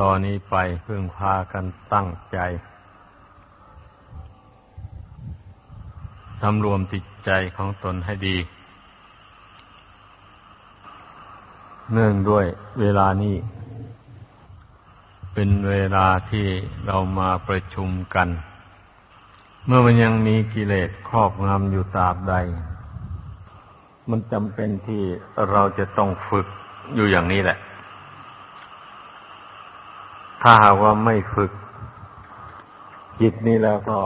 ตอนนี้ไปพึ่งพากันตั้งใจสำรวมจิตใจของตนให้ดี เนื่องด้วยเวลานี้ เป็นเวลาที่เรามาประชุมกัน เมื่อมันยังมีกิเลสครอบงำอยู่ตราบใด มันจำเป็นที่เราจะต้องฝึกอยู่อย่างนี้แหละ ถ้าหากว่าไม่ฝึก จิตนี้แล้วก็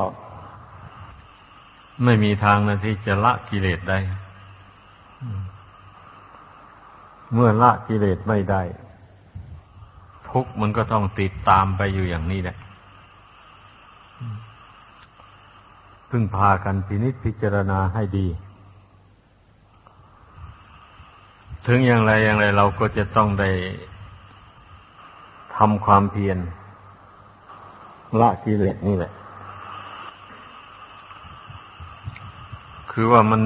ไม่มีทางนะที่จะละกิเลสได้ เมื่อละกิเลสไม่ได้ ทุกมันก็ต้องติดตามไปอยู่อย่างนี้แหละพึ่งพากันพินิจพิจารณาให้ดี ถึงอย่างไรอย่างไรเราก็จะต้องได้ ทำความเพียรละกิเลสนี่แหละ คือว่ามัน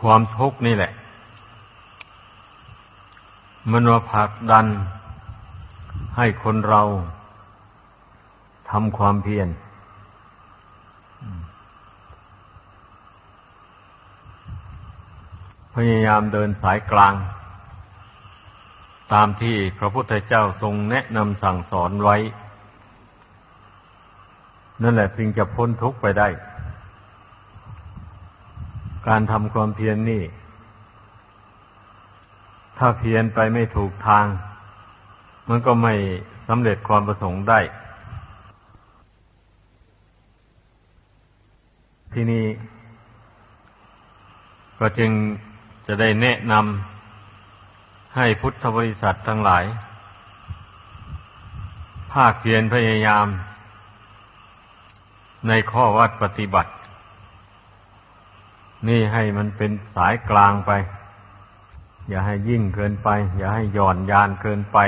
ความทุกข์นี่แหละ มันว่าผลักดันให้คนเราทำความเพียร พยายามเดินสายกลาง ตามที่พระพุทธเจ้าทรงแนะนำสั่งสอนไว้ นั่นแหละจึงจะพ้นทุกข์ไปได้ การทำความเพียรนนี่ ถ้าเพียรไปไม่ถูกทาง มันก็ไม่สำเร็จความประสงค์ได้ ที่นี่ก็จึง จะได้แนะนำให้พุทธบริษัททั้งหลาย ภาคเพียรพยายาม ในข้อวัดปฏิบัติ นี่ให้มันเป็นสายกลางไป อย่าให้ยิ่งเกินไป อย่าให้หย่อนยานเกินไป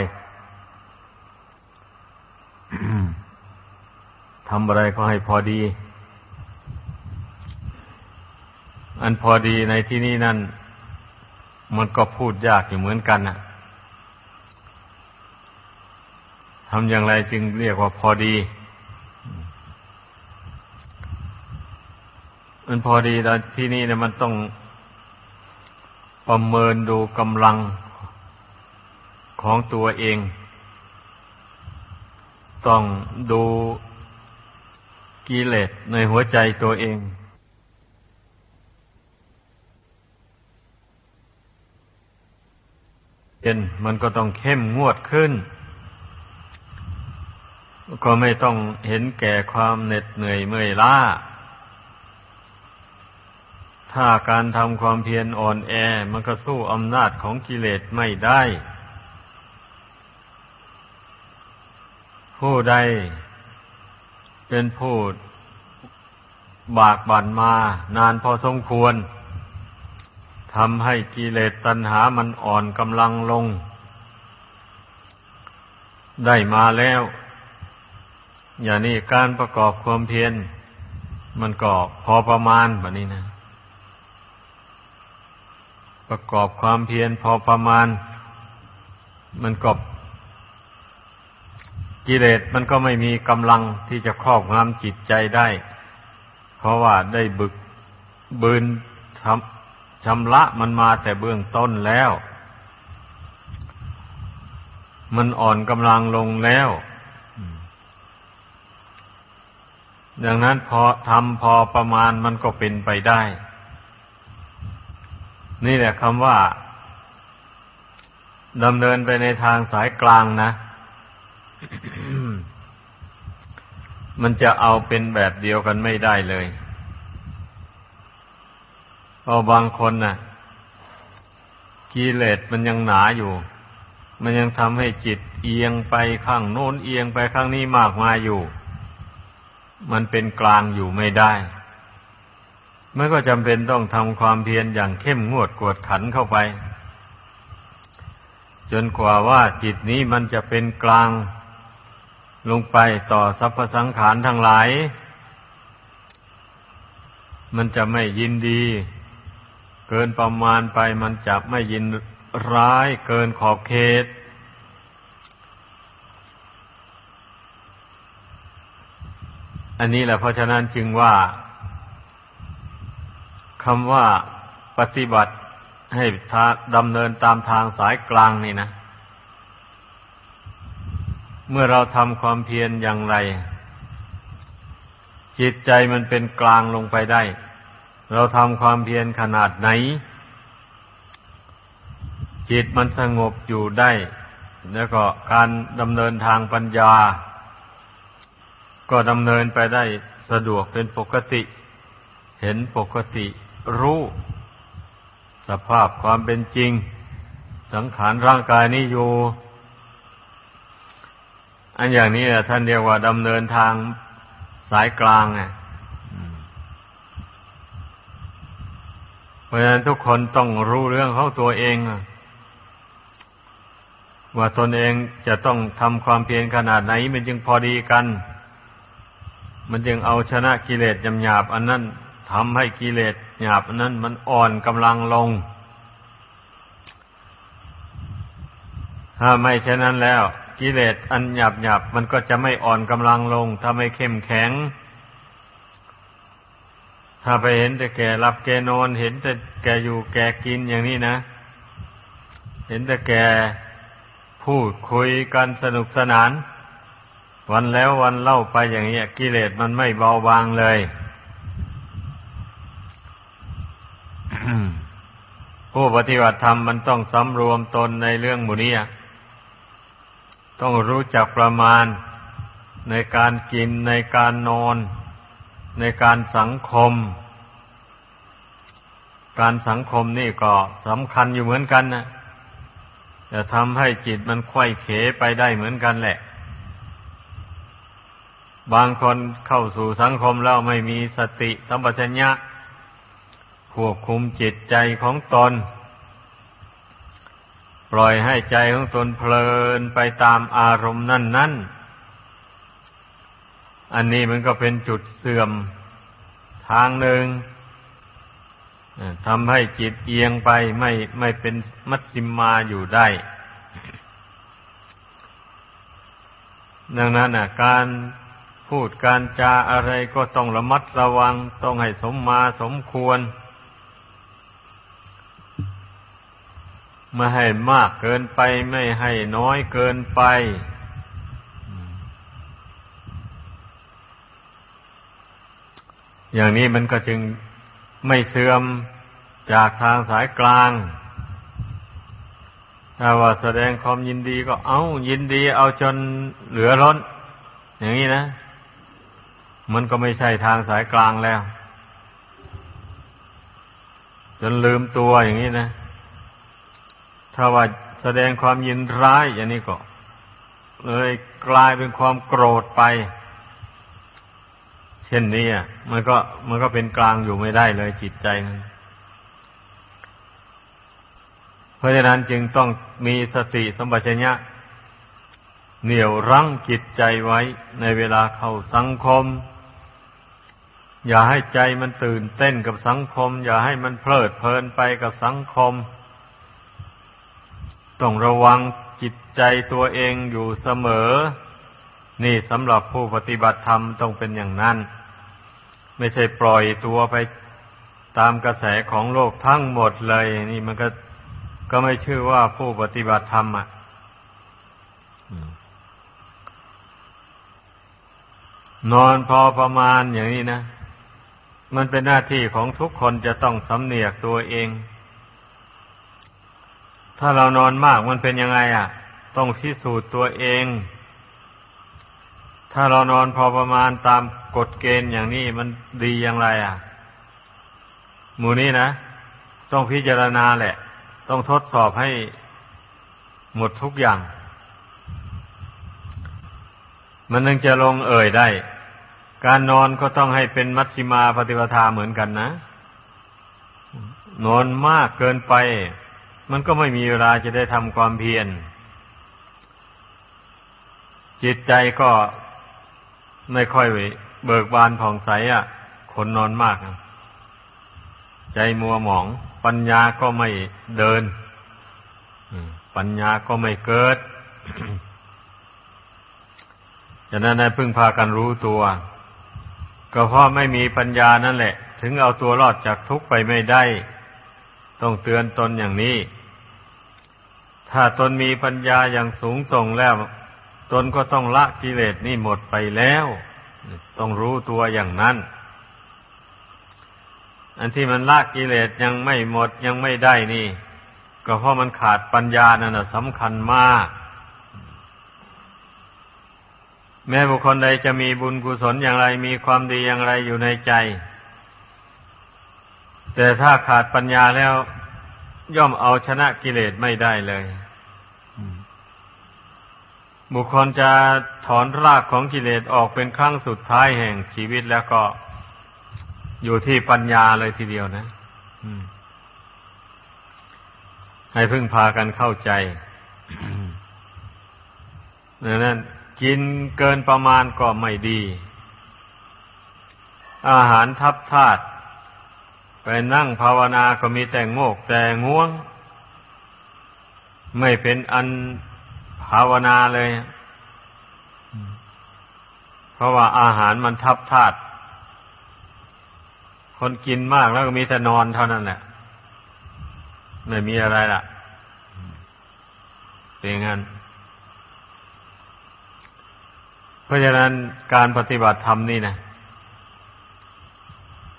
ทำอะไรก็ให้พอดี อันพอดีในที่นี้นั่น มันก็พูดยากอยู่เหมือนกันนะทำอย่างไรจึงเรียกว่าพอดี มันพอดีแต่ที่นี่เนี่ยมันต้องประเมินดูกำลังของตัวเอง ต้องดูกิเลสในหัวใจตัวเอง เป็นมันก็ต้องเข้มงวดขึ้น ก็ไม่ต้องเห็นแก่ความเหน็ดเหนื่อยเมื่อยล้า ถ้าการทำความเพียรอ่อนแอ มันก็สู้อำนาจของกิเลสไม่ได้ ผู้ใดเป็นผู้บากบั่นมานานพอสมควร ทำให้กิเลสตัณหามันอ่อนกำลังลง ได้มาแล้ว อย่างนี้การประกอบความเพียรมันก็พอประมาณแบบนี้นะ ประกอบความเพียรพอประมาณ มันก็กิเลสมันก็ไม่มีกำลังที่จะครอบงำจิตใจได้ เพราะว่าได้บึกบืนทำ ชำระมันมาแต่เบื้องต้นแล้ว มันอ่อนกำลังลงแล้ว ดังนั้นพอทำพอประมาณมันก็เป็นไปได้ นี่แหละคำว่าดำเนินไปในทางสายกลางนะ มันจะเอาเป็นแบบเดียวกันไม่ได้เลย พอบางคนน่ะ กิเลสมันยังหนาอยู่ มันยังทำให้จิตเอียงไปข้างโน้นเอียงไปข้างนี้มากมายอยู่ มันเป็นกลางอยู่ไม่ได้มันก็จำเป็นต้องทำความเพียรอย่างเข้มงวดกวดขันเข้าไป จนกว่าว่าจิตนี้มันจะเป็นกลาง ลงไปต่อสรรพสังขารทั้งหลาย มันจะไม่ยินดี เกินประมาณไปมันจะไม่ยินร้ายเกินขอบเขต อันนี้แหละเพราะฉะนั้นจึงว่าคำว่าปฏิบัติให้ดำเนินตามทางสายกลางนี่นะ เมื่อเราทำความเพียรอย่างไร จิตใจมันเป็นกลางลงไปได้ เราทำความเพียรขนาดไหน จิตมันสงบอยู่ได้ แล้วก็การดำเนินทางปัญญา ก็ดำเนินไปได้สะดวกเป็นปกติ เห็นปกติรู้ สภาพความเป็นจริง สังขารร่างกายนี้อยู่ อันอย่างนี้ท่านเรียกว่าดำเนินทางสายกลางไง ราะฉะนั้นทุกคนต้องรู้เรื่องของตัวเองว่าตนเองจะต้องทำความเพียรขนาดไหน มันจึงพอดีกัน มันจึงเอาชนะกิเลสยำหยาบอันนั้นทำให้กิเลสหยาบอันั้น มันอ่อนกำลังลง ถ้าไม่เช่นนั้นแล้ว กิเลสอันหยาบหยาบมันก็จะไม่อ่อนกำลังลง ถ้าไม่เข้มแข็ง ถ้าไปเห็นแต่แก่หลับแก่นอน เห็นแต่แก่อยู่แก่กินอย่างนี้นะ เห็นแต่แก่พูดคุยกันสนุกสนาน วันแล้ววันเล่าไปอย่างนี้กิเลสมันไม่เบาบางเลยผู้ปฏิบัติธรรมมันต้องสำรวมตนในเรื่องมูนี้ต้องรู้จักประมาณในการกินในการนอน ในการสังคม การสังคมนี่ก็สำคัญอยู่เหมือนกันนะจะทำให้จิตมันควยเขไปได้เหมือนกันแหละ บางคนเข้าสู่สังคมแล้วไม่มีสติสัมปชัญญะควบคุมจิตใจของตน ปล่อยให้ใจของตนเพลินไปตามอารมณ์นั่นนั่น อันนี้มันก็เป็นจุดเสื่อมทางหนึ่งทำให้จิตเอียงไปไม่ไม่เป็นมัชสิมมาอยู่ได้ ดังนั้นการพูดการจาอะไรก็ต้องระมัดระวัง ต้องให้สมมาสมควรไม่ให้มากเกินไป ไม่ให้น้อยเกินไป อย่างนี้มันก็จึงไม่เสื่อมจากทางสายกลาง ถ้าว่าแสดงความยินดีก็เอายินดีเอาจนเหลือล้น อย่างนี้นะ มันก็ไม่ใช่ทางสายกลางแล้ว จนลืมตัวอย่างนี้นะ ถ้าว่าแสดงความยินร้ายอย่างนี้ก็ เลยกลายเป็นความโกรธไป เช่นนี้อะมันก็มันก็เป็นกลางอยู่ไม่ได้เลยจิตใจนั้นเพราะฉะนั้นจึงต้องมีสติสัมปชัญญะเหนี่ยวรั้งจิตใจไว้ในเวลาเข้าสังคม อย่าให้ใจมันตื่นเต้นกับสังคม อย่าให้มันเพลิดเพลินไปกับสังคม ต้องระวังจิตใจตัวเองอยู่เสมอ นี่สำหรับผู้ปฏิบัติธรรมต้องเป็นอย่างนั้น ไม่ใช่ปล่อยตัวไปตามกระแสของโลกทั้งหมดเลย นี่มันก็ก็ไม่ชื่อว่าผู้ปฏิบัติธรรมอะนอนพอประมาณอย่างนี้นะ มันเป็นหน้าที่ของทุกคนจะต้องสำเนียกตัวเอง ถ้าเรานอนมากมันเป็นยังไงอะ ต้องพิสูจน์ตัวเอง ถ้าเรานอนพอประมาณตามกฎเกณฑ์อย่างนี้มันดีอย่างไร อะ หมู่นี้นะต้องพิจารณาแหละ ต้องทดสอบให้หมดทุกอย่าง มันนึงจะลงเอ่ยได้ การนอนก็ต้องให้เป็นมัชฌิมาปฏิปทาเหมือนกันนะ นอนมากเกินไป มันก็ไม่มีเวลาจะได้ทำความเพียรจิตใจก็ ไม่ค่อยเบิกบานผ่องใสอะ คนนอนมาก ใจมัวหมอง ปัญญาก็ไม่เดินปัญญาก็ไม่เกิดฉะนั้นให้พึ่งพากันรู้ตัว ก็เพราะไม่มีปัญญานั่นแหละ ถึงเอาตัวรอดจากทุกข์ไปไม่ได้ ต้องเตือนตนอย่างนี้ ถ้าตนมีปัญญาอย่างสูงส่งแล้ว นก็ต้องละกิเลสนี่หมดไปแล้ว ต้องรู้ตัวอย่างนั้น อันที่มันละกิเลสยังไม่หมดยังไม่ได้นี่ ก็เพราะมันขาดปัญญานั่นสำคัญมาก แม้บุคคลใดจะมีบุญกุศลอย่างไรมีความดีอย่างไรอยู่ในใจ แต่ถ้าขาดปัญญาแล้วย่อมเอาชนะกิเลสไม่ได้เลย บุคคลจะถอนรากของกิเลสออกเป็นครั้งสุดท้ายแห่งชีวิตแล้วก็อยู่ที่ปัญญาเลยทีเดียวนะให้พึ่งพากันเข้าใจดังนั้นกินเกินประมาณก็ไม่ดี อาหารทับธาตุไปนั่งภาวนาก็มีแต่โงกแต่ง่วง ไม่เป็นอัน ภาวนาเลย เพราะว่าอาหารมันทับธาตุคนกินมากแล้วก็มีแต่นอนเท่านั้นแหละไม่มีอะไรล่ะเป็นงั้นเพราะฉะนั้นการปฏิบัติธรรมนี่นะ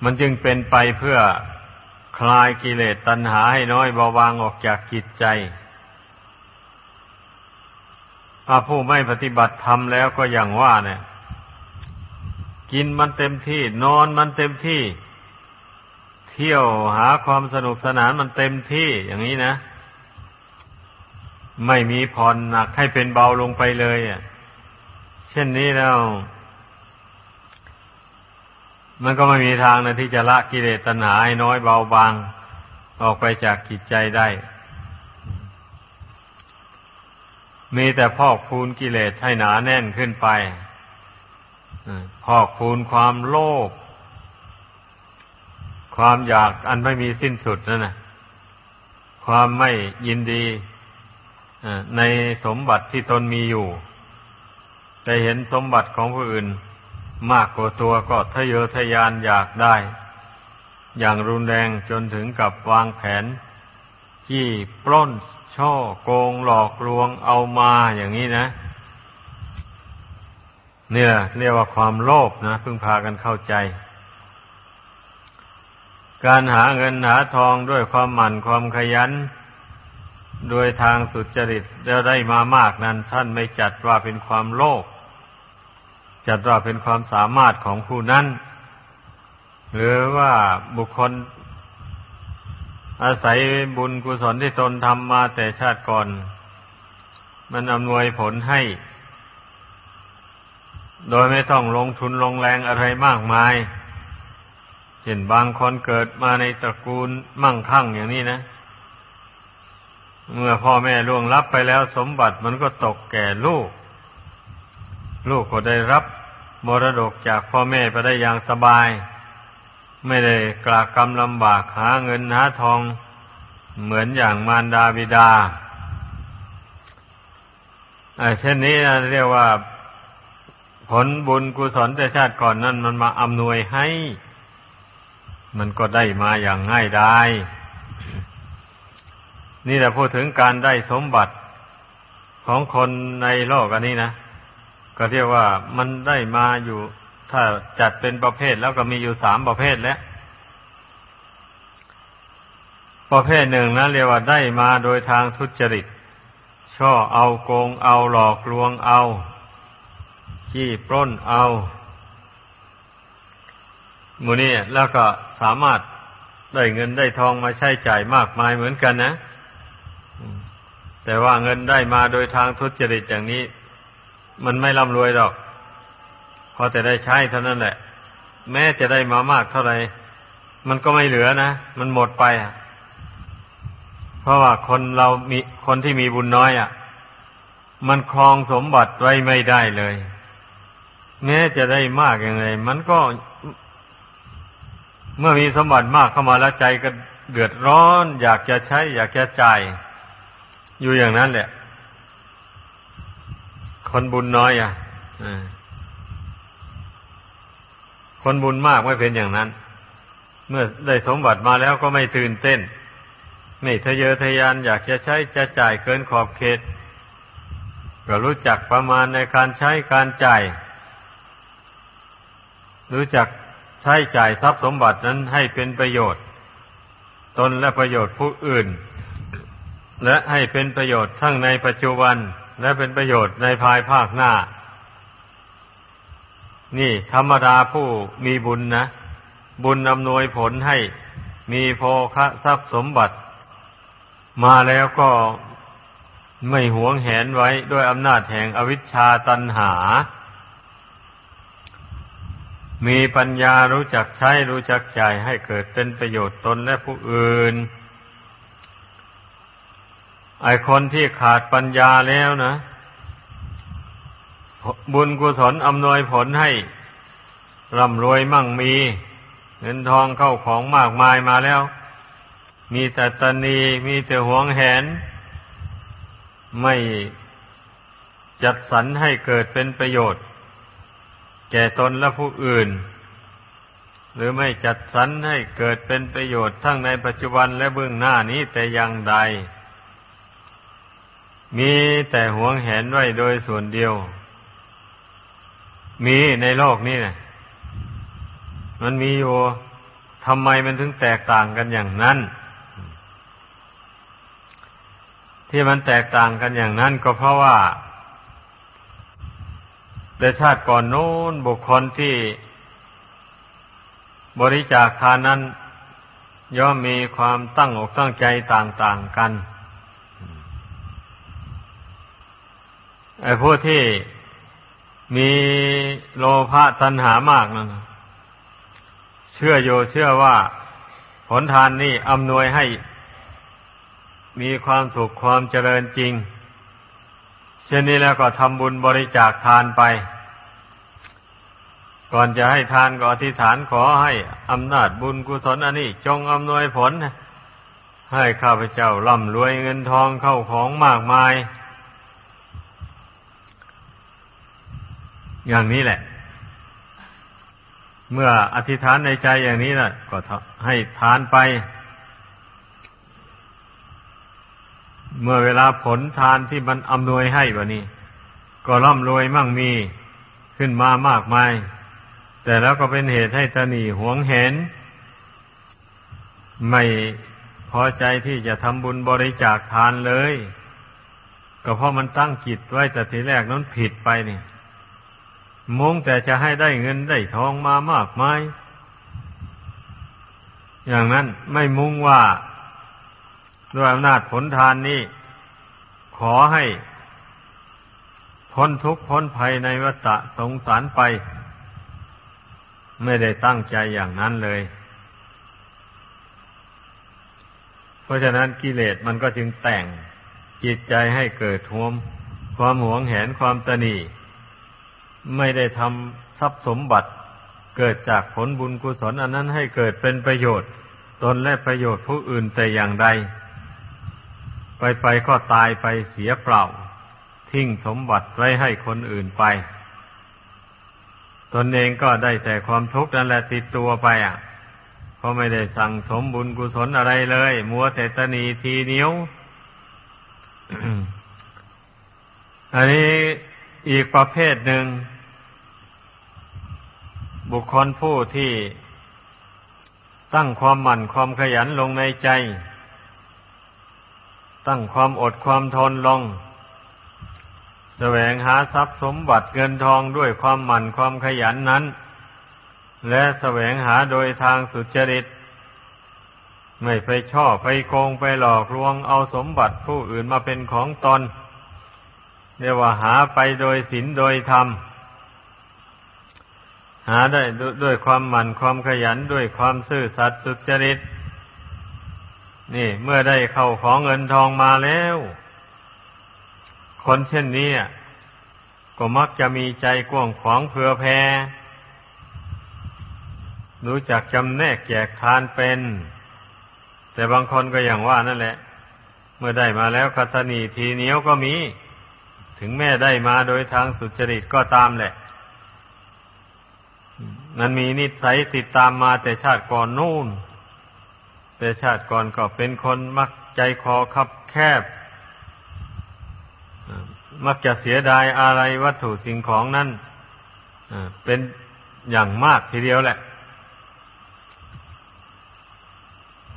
มันจึงเป็นไปเพื่อคลายกิเลสตัณหาให้น้อยเบาบางออกจากจิตใจ ถ้าผู้ไม่ปฏิบัติธรรมแล้วก็อย่างว่าเนี่ย กินมันเต็มที่ นอนมันเต็มที่ เที่ยวหาความสนุกสนานมันเต็มที่อย่างนี้นะ ไม่มีผ่อนหนักให้เป็นเบาลงไปเลยอะเช่นนี้แล้วมันก็ไม่มีทางนะที่จะละกิเลสตัณหาให้น้อยเบาบาง ออกไปจากจิตใจได้ มีแต่พอกพูนกิเลสให้หนาแน่นขึ้นไปพอกพูนความโลภความอยากอันไม่มีสิ้นสุดนั่นนะความไม่ยินดีในสมบัติที่ตนมีอยู่ แต่เห็นสมบัติของผู้อื่น มากกว่าตัวก็ทะเยอทะยานอยากได้ อย่างรุนแรงจนถึงกับวางแผนจี้ปล้น ช่อโกงหลอกลวงเอามาอย่างนี้นะ เนี่ยเรียกว่าความโลภนะพึ่งพากันเข้าใจ การหาเงินหาทองด้วยความหมั่นความขยัน โดยทางสุจริตแล้วได้มามากนั้น ท่านไม่จัดว่าเป็นความโลภจัดว่าเป็นความสามารถของผู้นั้น หรือว่าบุคคล อาศัยบุญกุศลที่ตนทำมาแต่ชาติก่อน มันอำนวยผลให้ โดยไม่ต้องลงทุนลงแรงอะไรมากมาย เช่นบางคนเกิดมาในตระกูลมั่งคั่งอย่างนี้นะ เมื่อพ่อแม่ล่วงลับไปแล้วสมบัติมันก็ตกแก่ลูก ลูกก็ได้รับมรดกจากพ่อแม่ไปได้อย่างสบาย ไม่ได้กลากกรรมลำบากหาเงินหาทอง เหมือนอย่างมารดาบิดาเช่นนี้เรียกว่าผลบุญกุศลแต่ชาติก่อนนั้นมันมาอำนวยให้ มันก็ได้มาอย่างง่ายดายนี่แหละพูดถึงการได้สมบัติของคนในโลกอันนี้นะ ก็เรียกว่ามันได้มาอยู่ ถ้าจัดเป็นประเภทแล้วก็มีอยู่สามประเภทแล้ว ประเภทหนึ่งนะเรียกว่าได้มาโดยทางทุจริต ช่อเอาโกงเอาหลอกลวงเอา ขี้ปล้นเอามูนี่แล้วก็สามารถได้เงินได้ทองมาใช้จ่ายมากมายเหมือนกันนะ แต่ว่าเงินได้มาโดยทางทุจริตอย่างนี้ มันไม่ร่ำรวยหรอก พอแต่ได้ใช้เท่านั้นแหละ แม้จะได้มามากเท่าไหร่มันก็ไม่เหลือนะ มันหมดไปอะ เพราะว่าคนเรามีคนที่มีบุญน้อยอะ มันครองสมบัติไว้ไม่ได้เลย แม้จะได้มากอย่างไรมันก็ เมื่อมีสมบัติมากเข้ามาแล้วใจก็เดือดร้อน อยากจะใช้ อยากจะจ่ายอยู่อย่างนั้นแหละ คนบุญน้อยอะ คนบุญมากไม่เป็นอย่างนั้น เมื่อได้สมบัติมาแล้วก็ไม่ตื่นเต้น ไม่ทะเยอทะยานอยากจะใช้จะจ่ายเกินขอบเขต ก็รู้จักประมาณในการใช้การจ่าย รู้จักใช้จ่ายทรัพย์สมบัตินั้นให้เป็นประโยชน์ ตนและประโยชน์ผู้อื่น และให้เป็นประโยชน์ทั้งในปัจจุบันและเป็นประโยชน์ในภายภาคหน้า นี่ธรรมดาผู้มีบุญนะ บุญอำนวยผลให้มีโภคะทรัพย์สมบัติ มาแล้วก็ไม่หวงแหนไว้ด้วยอำนาจแห่งอวิชชาตันหา มีปัญญารู้จักใช้รู้จักจ่ายให้เกิดเป็นประโยชน์ตนและผู้อื่น ไอคนที่ขาดปัญญาแล้วนะ บุญกุศลอำนวยผลให้ร่ำรวยมั่งมี เงินทองเข้าของมากมายมาแล้ว มีแต่ตนีมีแต่หวงแหน ไม่จัดสรรให้เกิดเป็นประโยชน์ แก่ตนและผู้อื่น หรือไม่จัดสรรให้เกิดเป็นประโยชน์ทั้งในปัจจุบันและเบื้องหน้านี้แต่อย่างใด มีแต่หวงแหนไว้โดยส่วนเดียว มีในโลกนี้นะมันมีอยู่ทำไมมันถึงแตกต่างกันอย่างนั้น ที่มันแตกต่างกันอย่างนั้นก็เพราะว่า แต่ชาติก่อนโน้นบุคคลที่บริจาคทานนั้น ย่อมมีความตั้งอกตั้งใจต่างๆกันไอ้ผู้ที่ มีโลภะตัณหามากนั่นเชื่อโยเชื่อว่าผลทานนี่อำนวยให้ มีความสุขความเจริญจริง เช่นนี้แล้วก็ทำบุญบริจาคทานไป ก่อนจะให้ทานก็อธิษฐานขอให้อำนาจบุญกุศลอันนี้ จงอำนวยผล ให้ข้าพเจ้าร่ำรวยเงินทองเข้าของมากมาย อย่างนี้แหละ เมื่ออธิษฐานในใจอย่างนี้นะก็ให้ทานไป เมื่อเวลาผลทานที่มันอำนวยให้วะนี้ ก็ร่ำรวยมั่งมีขึ้นมามากมาย แต่แล้วก็เป็นเหตุให้ตนีหวงเห็น ไม่พอใจที่จะทำบุญบริจาคทานเลย ก็เพราะมันตั้งจิตไว้แต่ทีแรกนั้นผิดไปเนี่ย มุ่งแต่จะให้ได้เงินได้ทองมามากมายอย่างนั้นไม่มุ่งว่าด้วยอำนาจผลทานนี้ ขอให้ พ้นทุกข์พ้นภัยในวัฏสงสารไป ไม่ได้ตั้งใจอย่างนั้นเลย เพราะฉะนั้นกิเลสมันก็จึงแต่งจิตใจให้เกิดทวม ความหวงแหนความตนี ไม่ได้ทำทรัพย์สมบัติเกิดจากผลบุญกุศลอันนั้นให้เกิดเป็นประโยชน์ ตนและประโยชน์ผู้อื่นแต่อย่างใด ไปไปก็ตายไปเสียเปล่า ทิ้งสมบัติไว้ให้คนอื่นไป ตนเองก็ได้แต่ความทุกข์นั่นแหละติดตัวไปอะเพราะไม่ได้สั่งสมบุญกุศลอะไรเลย มัวแต่ตนีทีเนียวอันนี้อีกประเภทหนึ่ง บุคคลผู้ที่ตั้งความหมั่นความขยันลงในใจ ตั้งความอดความทนลง แสวงหาทรัพย์สมบัติเงินทองด้วยความหมั่นความขยันนั้น และแสวงหาโดยทางสุจริต ไม่ไปช่อไปโกงไปหลอกลวงเอาสมบัติผู้อื่นมาเป็นของตนเรียกว่าหาไปโดยศีลโดยธรรม หาได้ด้วยความหมั่นความขยันด้วยความซื่อสัตย์สุจริต นี่ เมื่อได้เข้าของเงินทองมาแล้ว คนเช่นนี้ก็มักจะมีใจกว้างขวางเผื่อแผ่รู้จักจำแนกแจกทานเป็น แต่บางคนก็อย่างว่านั่นแหละ เมื่อได้มาแล้วคัตนีทีเหนียวก็มี ถึงแม่ได้มาโดยทางสุจริตก็ตามแหละ มันมีนิสัยติดตามมาแต่ชาติก่อนนู่น แต่ชาติก่อนก็เป็นคนมักใจคอคับแคบ มักจะเสียดายอะไรวัตถุสิ่งของนั้นเป็นอย่างมากทีเดียวแหละ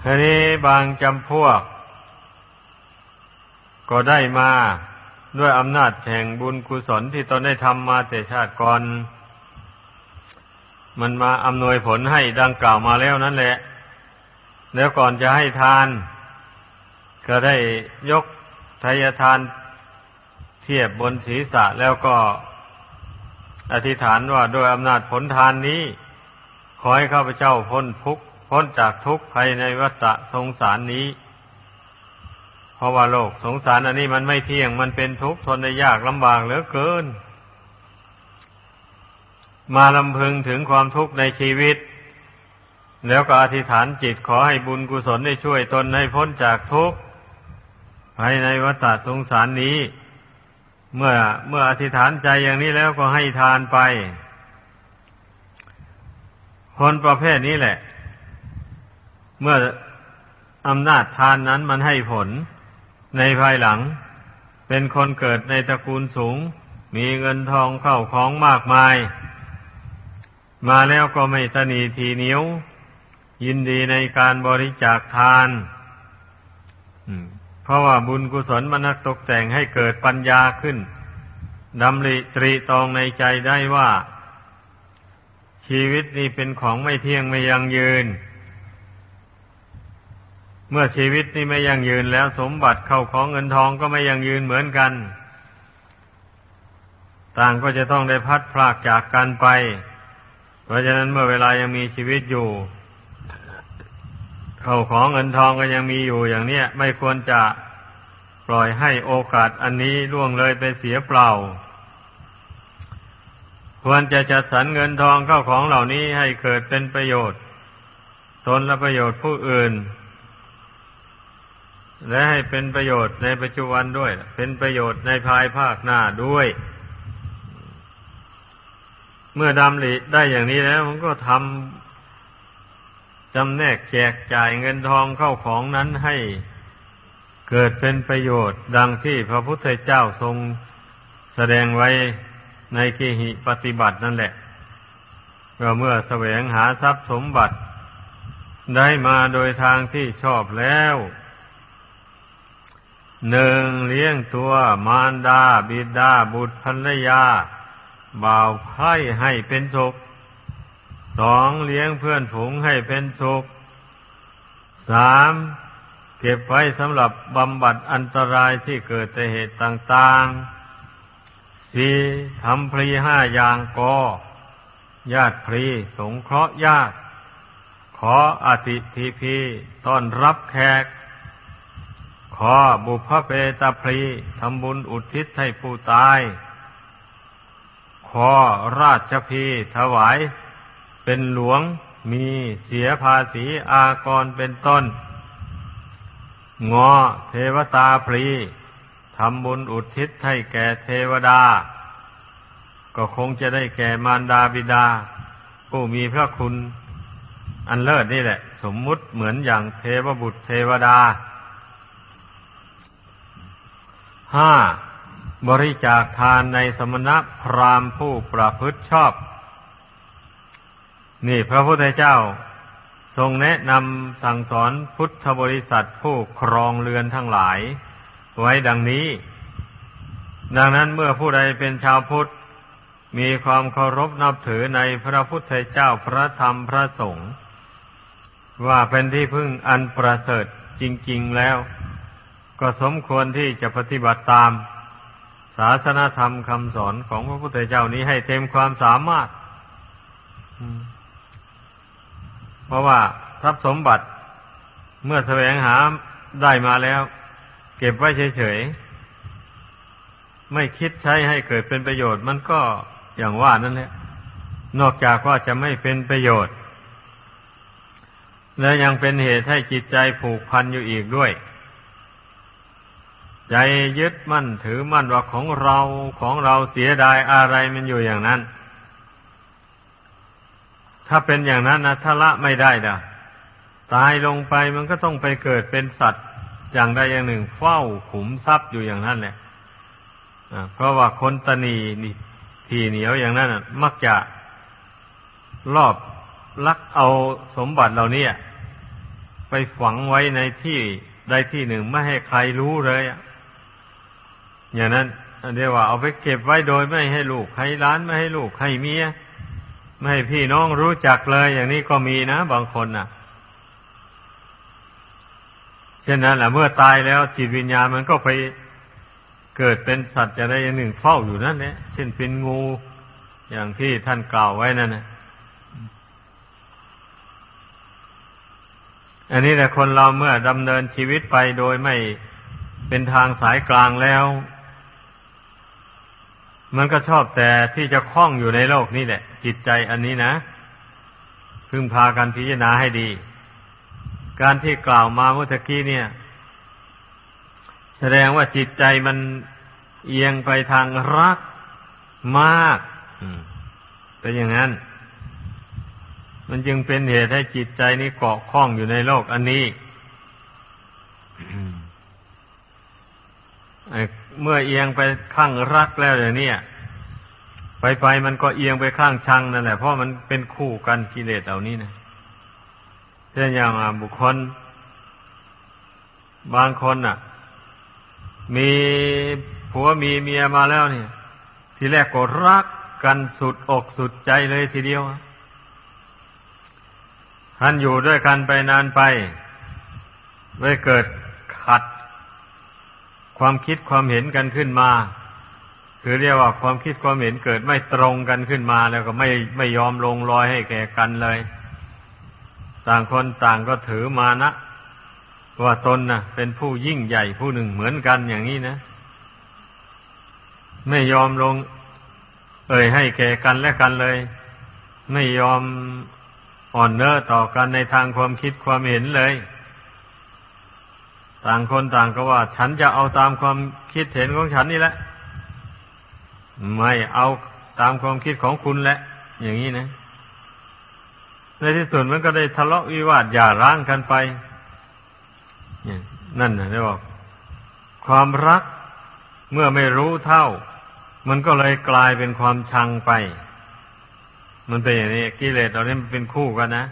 ทีนี้บางจำพวก ก็ได้มาด้วยอำนาจแห่งบุญกุศลที่ตนได้ทำมาแต่ชาติก่อน มันมาอำนวยผลให้ดังกล่าวมาแล้วนั่นแหละ แล้วก่อนจะให้ทาน ก็ได้ยกทายทานเทียบบนศีรษะแล้วก็อธิษฐานว่าด้วยอำนาจผลทานนี้ ขอให้ข้าพเจ้าพ้นทุกพ้นจากทุกข์ภายในวัฏสงสารนี้ เพราะว่าโลกสงสารอันนี้มันไม่เที่ยงมันเป็นทุกข์ทนได้ยากลำบากเหลือเกิน มาลำพึงถึงความทุกข์ในชีวิต แล้วก็อธิษฐานจิตขอให้บุญกุศลได้ช่วยตนให้พ้นจากทุกข์ภายในวัฏสงสารนี้ เมื่อเมื่ออธิษฐานใจอย่างนี้แล้วก็ให้ทานไป คนประเภทนี้แหละ เมื่ออำนาจทานนั้นมันให้ผลในภายหลัง เป็นคนเกิดในตระกูลสูง มีเงินทองเข้าของมากมาย มาแล้วก็ไม่ตนีทีเหนิ้วยินดีในการบริจาคทานเพราะว่าบุญกุศลมันตกแต่งให้เกิดปัญญาขึ้นดำริตรีตองในใจได้ว่า ชีวิตนี้เป็นของไม่เที่ยงไม่ยังยืน เมื่อชีวิตนี้ไม่ยั่งยืนแล้วสมบัติเข้าของเงินทองก็ไม่ยั่งยืนเหมือนกัน ต่างก็จะต้องได้พัดพลากจากกันไป เพราะฉะนั้นเมื่อเวลายังมีชีวิตอยู่เข้าของเงินทองก็ยังมีอยู่อย่างเนี้ยไม่ควรจะปล่อยให้โอกาสอันนี้ล่วงเลยไปเสียเปล่า ควรจะจัดสรรเงินทองเข้าของเหล่านี้ให้เกิดเป็นประโยชน์ ตนและประโยชน์ผู้อื่น และให้เป็นประโยชน์ในปัจจุบันด้วย เป็นประโยชน์ในภายภาคหน้าด้วย เมื่อดำริได้อย่างนี้แล้ว มันก็ทำจำแนกแจกจ่ายเงินทองเข้าของนั้นให้เกิดเป็นประโยชน์ ดังที่พระพุทธเจ้าทรงแสดงไว้ในขีหิปฏิบัตินั่นแหละก็เมื่อแสวงหาทรัพย์สมบัติ ได้มาโดยทางที่ชอบแล้วหนึ่งเลี้ยงตัวมารดา บิดาบุตรภรรยา บ่าวไพ่ให้เป็นสุขสองเลี้ยงเพื่อนฝูงให้เป็นสุขสามเก็บไว้สำหรับบำบัดอันตรายที่เกิดแต่เหตุต่างๆสี่ทำพรีห้าอย่างกอญาติพรีสงเคราะห์ญาติ ขออติทีพีต้อนรับแขก ขอบุพเพตาพรีทำบุญอุทิศให้ผู้ตาย ขอราชพีถวาย เป็นหลวงมีเสียภาษีอากรเป็นต้น งอเทวตาพรีทำบุญอุทิศให้แก่เทวดา ก็คงจะได้แก่มารดาบิดา ผู้มีพระคุณ อันเลิศนี่แหละ สมมุติเหมือนอย่างเทวบุตรเทวดาห้า บริจาคทานในสมณพราหมณ์ผู้ประพฤติชอบ นี่พระพุทธเจ้า ทรงแนะนำสั่งสอนพุทธบริษัทผู้ครองเรือนทั้งหลาย ไว้ดังนี้ ดังนั้นเมื่อผู้ใดเป็นชาวพุทธ มีความเคารพนับถือในพระพุทธเจ้าพระธรรมพระสงฆ์ว่าเป็นที่พึ่งอันประเสริฐจริง ๆแล้ว ก็สมควรที่จะปฏิบัติตาม ศาสนาธรรมคำสอนของพระพุทธเจ้านี้ให้เต็มความสามารถ เพราะว่าทรัพย์สมบัติเมื่อแสวงหาได้มาแล้ว เก็บไว้เฉยๆ ไม่คิดใช้ให้เกิดเป็นประโยชน์ มันก็อย่างว่านั่นแหละนอกจากว่าจะไม่เป็นประโยชน์ และยังเป็นเหตุให้จิตใจผูกพันอยู่อีกด้วย ใจยึดมั่นถือมั่นว่าของเราของเราเสียดายอะไรมันอยู่อย่างนั้น ถ้าเป็นอย่างนั้นนะถ้าละไม่ได้ดะตายลงไปมันก็ต้องไปเกิดเป็นสัตว์อย่างใดอย่างหนึ่ง เฝ้าขุมทรัพย์อยู่อย่างนั้นแหละเพราะว่าคนตนีนี่ทีเหนียวอย่างนั้นมักจะรอบลักเอาสมบัติเหล่านี้ไปฝังไว้ในที่ใดที่หนึ่งไม่ให้ใครรู้เลยอ อย่างนั้นเรียว่าเอาไปเก็บไว้โดยไม่ให้ลูกให้ล้านไม่ให้ลูกให้เมียไม่ให้พี่น้องรู้จักเลยอย่างนี้ก็มีนะบางคนน่ะ เช่นนั้นแหละเมื่อตายแล้วจิตวิญญาณมันก็ไปเกิดเป็นสัตว์จะได้อย่างหนึ่งเฝ้าอยู่นั่นแหละเช่นเป็นงูอย่างที่ท่านกล่าวไว้นั่นนะอันนี้แหละคนเราเมื่อดำเนินชีวิตไปโดยไม่เป็นทางสายกลางแล้ว มันก็ชอบแต่ที่จะคล้องอยู่ในโลกนี่แหละ จิตใจอันนี้นะ พึงพากันพิจารณาให้ดี การที่กล่าวมาเมื่อกี้เนี่ย แสดงว่าจิตใจมันเอียงไปทางรักมากเป็นอย่างนั้น มันจึงเป็นเหตุให้จิตใจนี้เกาะข้องอยู่ในโลกอันนี้ เมื่อเอียงไปข้างรักแล้วเดี๋ยวนี้ไปไปมันก็เอียงไปข้างชังนั่นแหละเพราะมันเป็นคู่กันกิเลสเหล่านี้นะเช่นอย่างบุคคล บางคนอะ มีผัวมีเมียมาแล้วเนี่ย ทีแรกก็รักกันสุดอกสุดใจเลยทีเดียวท่านอยู่ด้วยกันไปนานไปไม่เกิดขัด ความคิดความเห็นกันขึ้นมา คือเรียกว่าความคิดความเห็นเกิดไม่ตรงกันขึ้นมาแล้วก็ไม่ไม่ยอมลงรอยให้แก่กันเลย ต่างคนต่างก็ถือมานะว่าตนนะ่ะ เป็นผู้ยิ่งใหญ่ผู้หนึ่งเหมือนกันอย่างนี้นะ ไม่ยอมลง เอ่ยให้แก่กันและกันเลย ไม่ยอมอ่อนเน้อต่อกันในทางความคิดความเห็นเลย ต่างคนต่างก็ว่า ฉันจะเอาตามความคิดเห็นของฉันนี่แหละ ไม่เอาตามความคิดของคุณแหละ อย่างนี้นะ ในที่สุดมันก็ได้ทะเลาะวิวาทอย่าร้างกันไปนั่นนะได้บอกความรักเมื่อไม่รู้เท่า มันก็เลยกลายเป็นความชังไป มันเป็นอย่างนี้กิเลสเราเนี่ยมันเป็นคู่กันนะ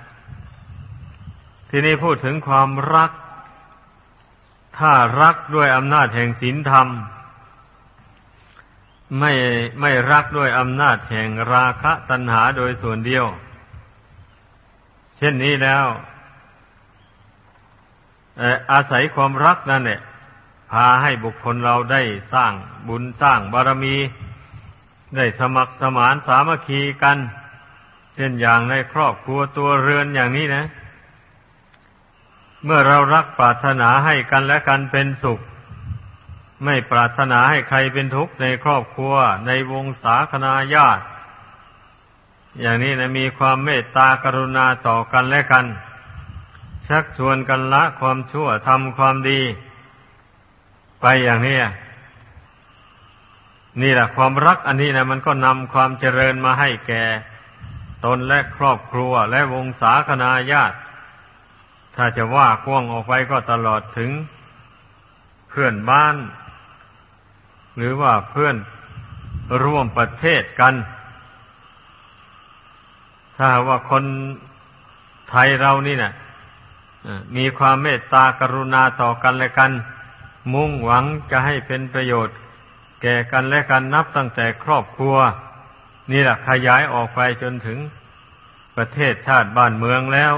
ทีนี้พูดถึงความรัก ถ้ารักด้วยอำนาจแห่งศีลธรรม ไม่ไม่รักด้วยอำนาจแห่งราคะตัณหาโดยส่วนเดียว เช่นนี้แล้วอาศัยความรักนั่นเนี่ยพาให้บุคคลเราได้สร้างบุญสร้างบารมี ได้สมัครสมานสามัคคีกัน เช่นอย่างในครอบครัวตัวเรือนอย่างนี้นะเมื่อเรารักปรารถนาให้กันและกันเป็นสุข ไม่ปรารถนาให้ใครเป็นทุกข์ในครอบครัว ในวงศาคณาญาติ อย่างนี้นะมีความเมตตากรุณาต่อกันและกัน ชักชวนกันละความชั่วทำความดี ไปอย่างนี้นี่แหละความรักอันนี้นะมันก็นำความเจริญมาให้แก่ ตนและครอบครัวและวงศาคณาญาติ ถ้าจะว่ากว้างออกไปก็ตลอดถึงเพื่อนบ้าน หรือว่าเพื่อนร่วมประเทศกัน ถ้าว่าคนไทยเรานี่นะมีความเมตตากรุณาต่อกันและกัน มุ่งหวังจะให้เป็นประโยชน์ แก่กันและกันนับตั้งแต่ครอบครัว นี่แหละขยายออกไปจนถึงประเทศชาติบ้านเมืองแล้ว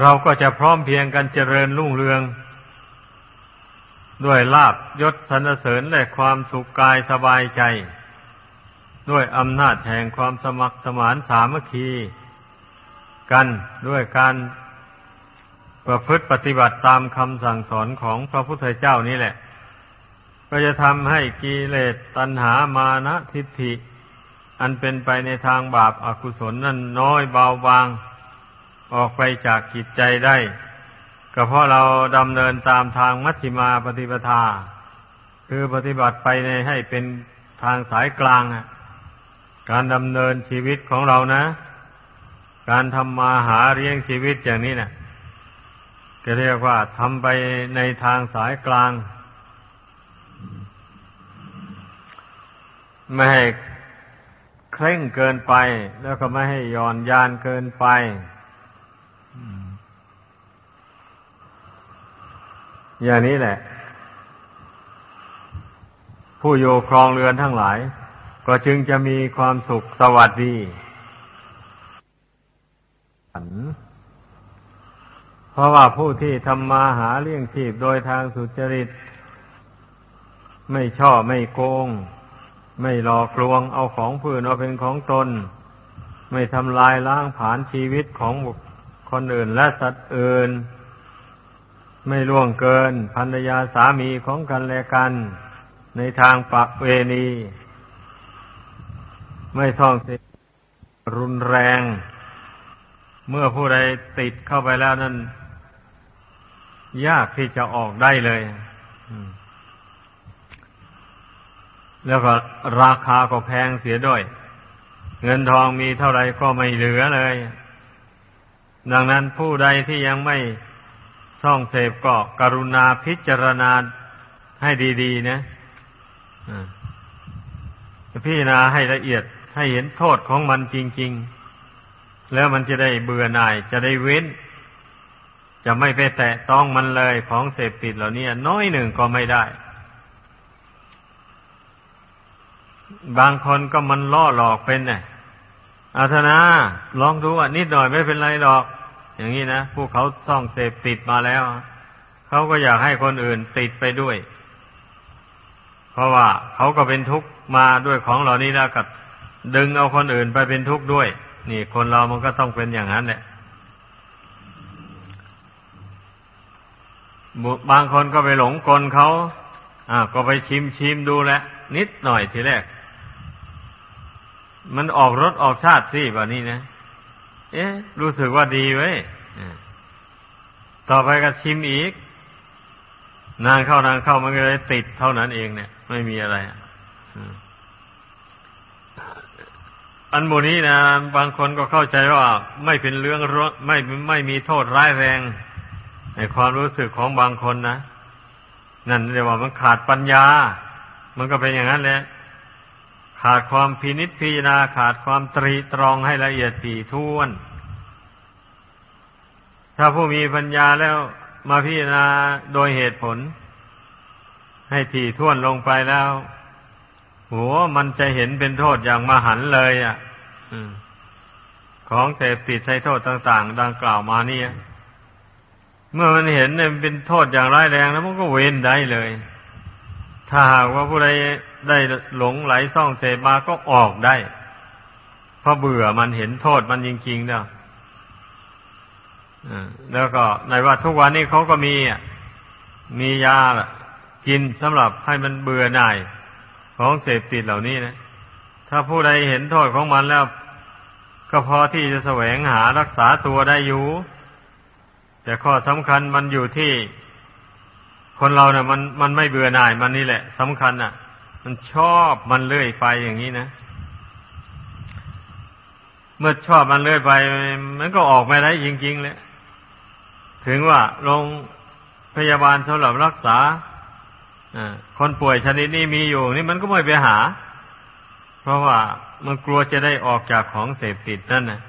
เราก็จะพร้อมเพียงกันเจริญรุ่งเรือง ด้วยลาบยศสรรเสริญและความสุขกายสบายใจ ด้วยอำนาจแห่งความสมัครสมานสามัคคี กันด้วยการประพฤติปฏิบัติตามคำสั่งสอนของพระพุทธเจ้านี่แหละ ก็จะทำให้กิเลสตัณหามานะทิฏฐิ อันเป็นไปในทางบาปอากุศลนั่นน้อยเบาบาง ออกไปจากจิตใจได้ ก็เพราะเราดำเนินตามทางมัชฌิมาปฏิปทา คือปฏิบัติไปในให้เป็นทางสายกลางการดำเนินชีวิตของเรานะ การทำมาหาเลี้ยงชีวิตอย่างนี้นะ่ะก็เรียกว่าทำไปในทางสายกลาง ไม่ให้เคร่งเกินไป แล้วก็ไม่ให้ย่อนยานเกินไป อย่างนี้แหละ ผู้อยู่ครองเรือนทั้งหลาย ก็จึงจะมีความสุขสวัสดีเพราะว่าผู้ที่ทำมาหาเลี้ยงชีพโดยทางสุจริต ไม่ช่อไม่โกง ไม่หลอกลวงเอาของผู้อื่นมาเป็นของตน ไม่ทำลายล้างผานชีวิตของบุคคนอื่นและสัตว์อื่น ไม่ล่วงเกินภรรยาสามีของกันและกัน ในทางปะเวณี ไม่ท่องเที่ยรุนแรง เมื่อผู้ใดติดเข้าไปแล้วนั้น ยากที่จะออกได้เลยแล้วก็ราคาก็แพงเสียด้วย เงินทองมีเท่าไรก็ไม่เหลือเลย ดังนั้นผู้ใดที่ยังไม่ ซ่องเสพก็กรุณาพิจารณาให้ดีๆนะพิจารณาให้ละเอียดให้เห็นโทษของมันจริง ๆ แล้วมันจะได้เบื่อหน่าย จะได้เว้น จะไม่ไปแตะต้องมันเลยของเสพติดเหล่านี้น้อยหนึ่งก็ไม่ได้ บางคนก็มันล่อหลอกเป็นเนี่ยอาธนาลองดูอะนิดหน่อยไม่เป็นไรหรอก อย่างนี้นะผู้เขาซ่องเสพติดมาแล้ว เขาก็อยากให้คนอื่นติดไปด้วย เพราะว่าเขาก็เป็นทุกข์มาด้วยของเหล่านี้แล้วก็ดึงเอาคนอื่นไปเป็นทุกข์ด้วย นี่คนเรามันก็ต้องเป็นอย่างนั้นแหละบางคนก็ไปหลงกลเขาอ่าก็ไปชิมชิมดูแลนิดหน่อยทีแรก มันออกรสออกชาติสิแบบนี้นะ เอ๊ะ รู้สึกว่าดีไว้ต่อไปก็ชิมอีก นานเข้านานเข้ามันก็เลยติดเท่านั้นเองเนี่ย ไม่มีอะไรอันโมนี้นะบางคนก็เข้าใจว่าไม่เป็นเรื่องรไม่ไม่มีโทษร้ายแรงในความรู้สึกของบางคนนะนั่นเรียกว่ามันขาดปัญญา มันก็เป็นอย่างนั้นแหละ ขาดความพินิจพิจารณาขาดความตรีตรองให้ละเอียดถี่ถ้วน ถ้าผู้มีปัญญาแล้วมาพิจารณาโดยเหตุผล ให้ถี่ถ้วนลงไปแล้วโหมันจะเห็นเป็นโทษอย่างมหันเลยอะของเสพติดใช้โทษต่าง ๆ ดังกล่าวมานี่เมื่อมันเห็นเนี่ยเป็นโทษอย่างร้ายแรงแล้วมันก็เว้นได้เลย ถ้าหากว่าผู้ใดได้หลงไหลซ่องเสพมาก็ออกได้ เพราะเบื่อมันเห็นโทษมันจริงๆแล้วแล้วก็ในว่าทุกวันนี้เขาก็มีมียากินสำหรับให้มันเบื่อหน่ายของเสพติดเหล่านี้นะ ถ้าผู้ใดเห็นโทษของมันแล้ว ก็พอที่จะแสวงหารักษาตัวได้อยู่ แต่ข้อสำคัญมันอยู่ที่ คนเราเนี่ยมันมันไม่เบื่อหน่ายมันนี่แหละสำคัญอะ มันชอบมันเลื่อยไปอย่างนี้นะ เมื่อชอบมันเลื่อยไป มันก็ออกไม่ได้จริงๆเลยถึงว่าโรงพยาบาลสำหรับรักษาคนป่วยชนิดนี้มีอยู่ นี่มันก็ไม่ไปหา เพราะว่ามันกลัวจะได้ออกจากของเสพติดนั่นนะ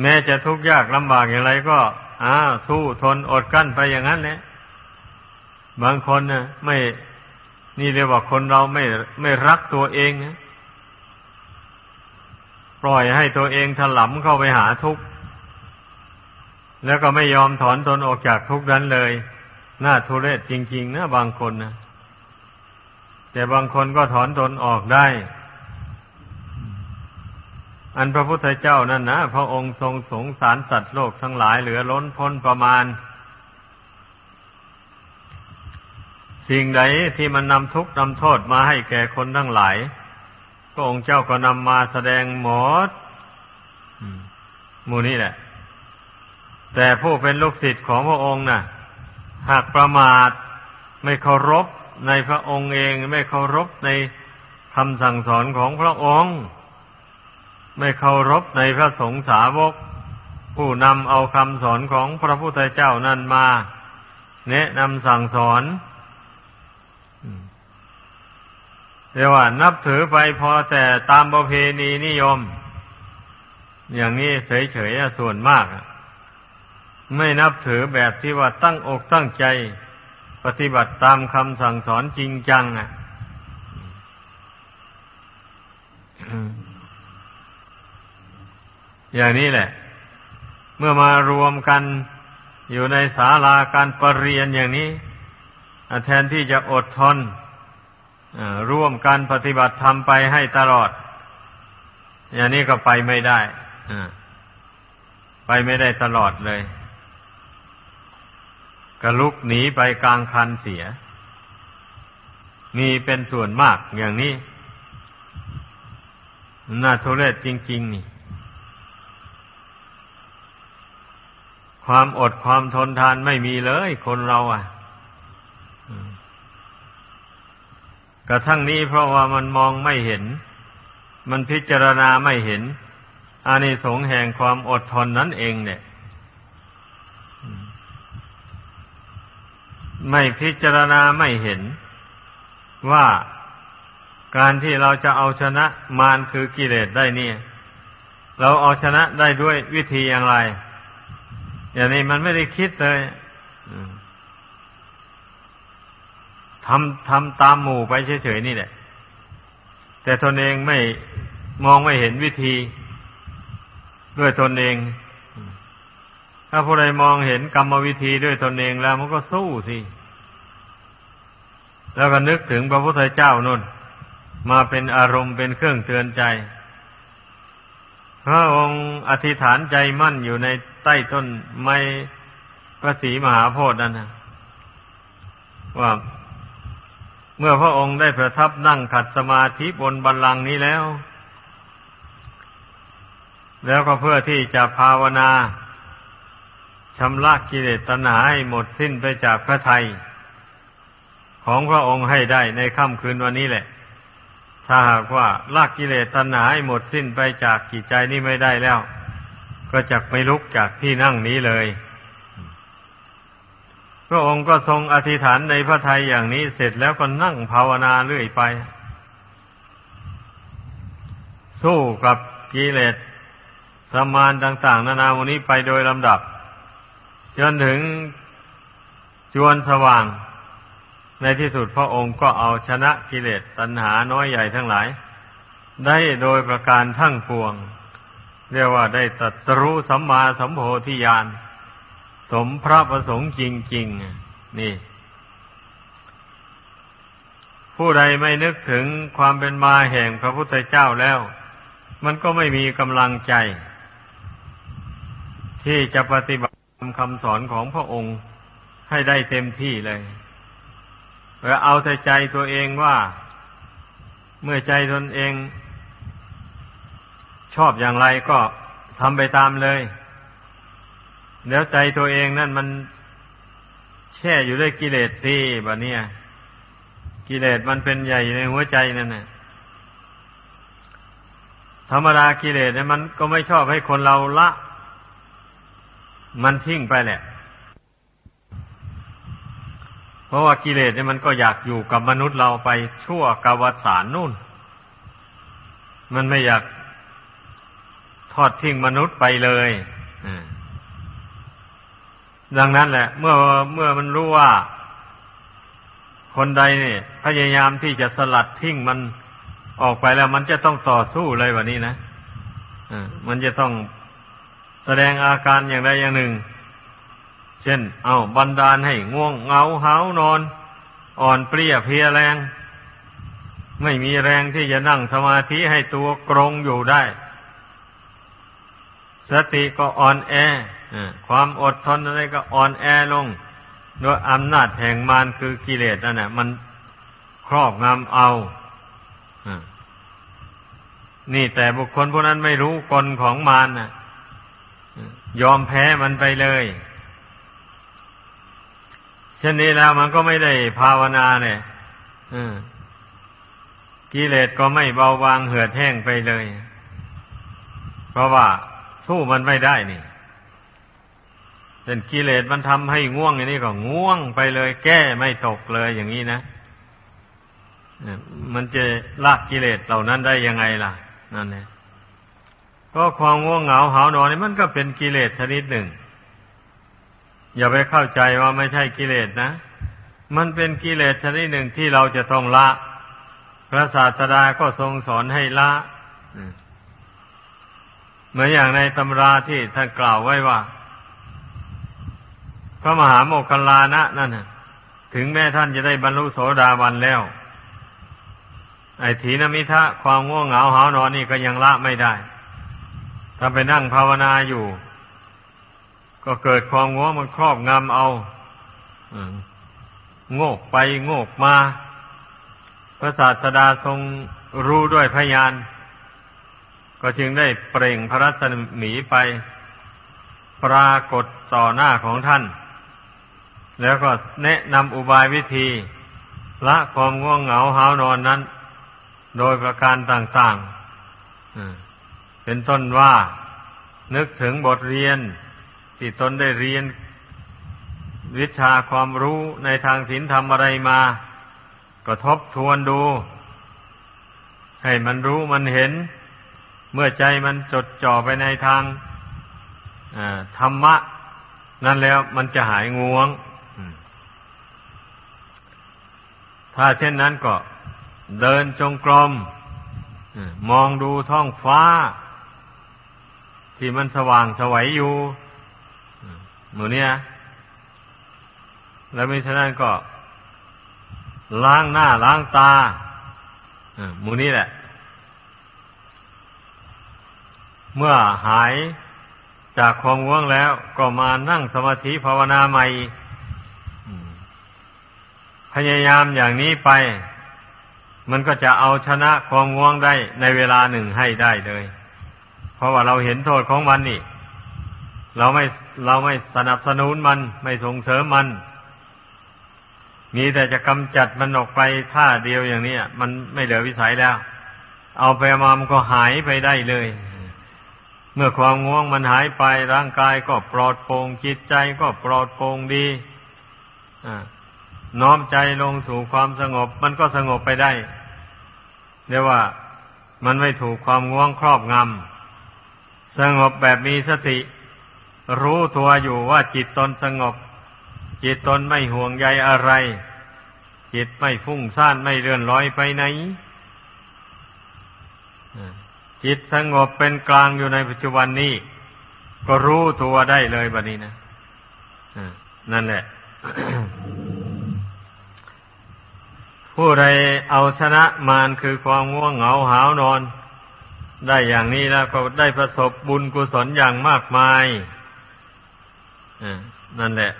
แม้จะทุกข์ยากลำบากอย่างไรก็อ้าสู้ทนอดกั้นไปอย่างนั้นแหละบางคนนะไม่ นี่เรียกว่าคนเราไม่ไม่รักตัวเองนะปล่อยให้ตัวเองถลำเข้าไปหาทุกข์ แล้วก็ไม่ยอมถอนตนออกจากทุกข์นั้นเลย น่าทุเรศจริง ๆ นะบางคนนะ แต่บางคนก็ถอนตนออกได้ อันพระพุทธเจ้านั่นนะพระองค์ทรงสงสารสัตว์โลกทั้งหลายเหลือล้นพ้นประมาณ สิ่งใดที่มันนำทุกข์นำโทษมาให้แก่คนทั้งหลายพระองค์เจ้าก็นำมาแสดงหมดมูนี้แหละ แต่ผู้เป็นลูกศิษย์ของพระองค์นะ่ะ หากประมาทไม่เคารพในพระองค์เอง ไม่เคารพในคำสั่งสอนของพระองค์ ไม่เคารพในพระสงฆ์สาวก ผู้นำเอาคำสอนของพระพุทธเจ้านั้นมา แนะนำสั่งสอน เรียกว่านับถือไปพอแต่ตามประเพณีนิยม อย่างนี้เฉยๆส่วนมาก ไม่นับถือแบบที่ว่าตั้งอกตั้งใจ ปฏิบัติตามคำสั่งสอนจริงจังอะอย่างนี้แหละ เมื่อมารวมกันอยู่ในศาลาการประเรียนอย่างนี้แทนที่จะอดทน ร่วมกันปฏิบัติธรรมไปให้ตลอด อย่างนี้ก็ไปไม่ได้ไปไม่ได้ตลอดเลยก็ลุกหนีไปกลางคันเสีย มีเป็นส่วนมากอย่างนี้ น่าทุเรศจริง ๆ นี่ ความอดความทนทานไม่มีเลย คนเราอะ กระทั่งนี้เพราะว่ามันมองไม่เห็น มันพิจารณาไม่เห็นอานิสงส์แห่งความอดทนนั้นเองเนี่ย ไม่พิจารณาไม่เห็น ว่าการที่เราจะเอาชนะมารคือกิเลสได้เนี่ย เราเอาชนะได้ด้วยวิธีอย่างไร อย่างนี้มันไม่ได้คิดเลยทำทำตามหมู่ไปเฉยๆนี่แหละ แต่ตนเองไม่มองไม่เห็นวิธี ด้วยตนเอง ถ้าผู้ใดมองเห็นกรรมวิธีด้วยตนเองแล้วมันก็สู้สิ แล้วก็นึกถึงพระพุทธเจ้านุ่น มาเป็นอารมณ์เป็นเครื่องเตือนใจ พระองค์อธิษฐานใจมั่นอยู่ในใต้ต้นไม้พระศรีมหาโพธิ์นั่นนะว่า เมื่อพระองค์ได้ประทับนั่งขัดสมาธิบนบัลลังก์นี้แล้ว แล้วก็เพื่อที่จะภาวนาชำระกิเลสตัณหาให้หมดสิ้นไปจากพระไทยของพระองค์ให้ได้ในค่ำคืนวันนี้แหละ ถ้าหากว่าละกิเลสตัณหาให้หมดสิ้นไปจากจิตใจนี้ไม่ได้แล้ว ก็จะไม่ลุกจากที่นั่งนี้เลย พระองค์ก็ทรงอธิษฐานในพระทัยอย่างนี้เสร็จแล้วก็นั่งภาวนาเรื่อยไป สู้กับกิเลสสมานต่าง ๆ นานาวันนี้ไปโดยลำดับ จนถึงจวนสว่าง ในที่สุดพระองค์ก็เอาชนะกิเลสตัณหาน้อยใหญ่ทั้งหลาย ได้โดยประการทั้งปวง เรียกว่าได้ตัดสรู้สัมมาสัมโพธิญาณ สมพระประสงค์จริง ๆ นี่ ผู้ใดไม่นึกถึงความเป็นมาแห่งพระพุทธเจ้าแล้ว มันก็ไม่มีกำลังใจ ที่จะปฏิบัติคำสอนของพระองค์ให้ได้เต็มที่เลยแล้วเอาแต่ใจตัวเองว่า เมื่อใจตนเอง ชอบอย่างไรก็ทำไปตามเลย แล้วใจตัวเองนั่นมันแช่อยู่ด้วยกิเลสสิแบบนี้กิเลสมันเป็นใหญ่ในหัวใจนั่นน่ะธรรมดากิเลสเนี่ยมันก็ไม่ชอบให้คนเราละ มันทิ้งไปแหละ เพราะว่ากิเลสเนี่ยมันก็อยากอยู่กับมนุษย์เราไปชั่วกาวสารนู่น มันไม่อยากทอดทิ้งมนุษย์ไปเลยอ่า ดังนั้นแหละ เมื่อเมื่อมันรู้ว่า คนใดเนี่ยพยายามที่จะสลัดทิ้งมันออกไปแล้ว มันจะต้องต่อสู้เลยวันนี้นะอ่ามันจะต้องแสดงอาการอย่างใดอย่างหนึ่ง เช่น เอาบันดาลให้ง่วงเหงาหานอน อ่อนเปรี้ยเพียแรง ไม่มีแรงที่จะนั่งสมาธิให้ตัวกรงอยู่ได้ สติก็อ่อนแอ ความอดทนอะไรก็อ่อนแอลงด้วยอำนาจแห่งมารคือกิเลสนั่นแหละมันครอบงำเอานี่แต่บุคคลผู้นั้นไม่รู้กลของมารนะยอมแพ้มันไปเลยเช่นนี้แล้วมันก็ไม่ได้ภาวนาเนี่ยกิเลสก็ไม่เบาบางเหือดแห้งไปเลย เพราะว่าสู้มันไม่ได้นี่ เป็นกิเลสมันทำให้ง่วงอย่างนี้ก็ง่วงไปเลย แก้ไม่ตกเลยอย่างนี้นะมันจะลากกิเลสเหล่านั้นได้ยังไงล่ะ นั่นเองก็ความง่วงเหงาหานอนนี่มันก็เป็นกิเลสชนิดหนึ่ง อย่าไปเข้าใจว่าไม่ใช่กิเลสนะ มันเป็นกิเลสชนิดหนึ่งที่เราจะต้องละ พระศาสดาก็ทรงสอนให้ละเหมือนอย่างในตำราที่ท่านกล่าวไว้ว่า พระมหาโมคคลานะนั่นถึงแม้ท่านจะได้บรรลุโสดาบันแล้ว ไอ้ถีนมิทะความง่วงเหงาหานอนนี่ก็ยังละไม่ได้ ถ้าไปนั่งภาวนาอยู่ ก็เกิดความง่วงมันครอบงำเอาโงกไปโงกมา พระศาสดาทรงรู้ด้วยพยาน ก็จึงได้เปล่งพระรัศมีไป ปรากฏต่อหน้าของท่าน แล้วก็แนะนำอุบายวิธี ละความง่วงเหงาหานอนนั้น โดยประการต่างๆเป็นต้นว่า นึกถึงบทเรียน ที่ตนได้เรียน วิชาความรู้ในทางศีลธรรมอะไรมา ก็ทบทวนดู ให้มันรู้มันเห็น เมื่อใจมันจดจ่อไปในทางธรรมะ นั่นแล้วมันจะหายง่วง ถ้าเช่นนั้นก็เดินจงกรมมองดูท้องฟ้า ที่มันสว่างสวัยอยู่หมูเนี่ย แล้วม่ฉะนั้นก็ ล้างหน้าล้างตาหมูนี้แหละ เมื่อหายจากความง่วงแล้วก็มานั่งสมาธิภาวนาใหม่ พยายามอย่างนี้ไป มันก็จะเอาชนะความง่วงได้ในเวลาหนึ่งให้ได้เลย เพราะว่าเราเห็นโทษของมันนี่ เราไม่เราไม่สนับสนุนมันไม่ส่งเสริมมัน มีแต่จะกำจัดมันออกไปท่าเดียวอย่างนี้มันไม่เหลือวิสัยแล้ว เอาไปมามันก็หายไปได้เลย เมื่อความง่วงมันหายไปร่างกายก็ปลอดโปร่งจิตใจก็ปลอดโปร่งดี อ่า น้อมใจลงสู่ความสงบ มันก็สงบไปได้เรียกว่ามันไม่ถูกความง่วงครอบงำสงบแบบมีสติ รู้ตัวอยู่ว่าจิตตนสงบ จิตตนไม่ห่วงใยอะไร จิตไม่ฟุ้งซ่านไม่เลื่อนลอยไปไหนจิตสงบเป็นกลางอยู่ในปัจจุบันนี้ ก็รู้ตัวได้เลยบัดนี้นะนั่นแหละ ผู้ใดเอาชนะมารคือความง่วงเหงาหาวนอน ได้อย่างนี้แล้วก็ได้ประสบบุญกุศลอย่างมากมายนั่นแหละ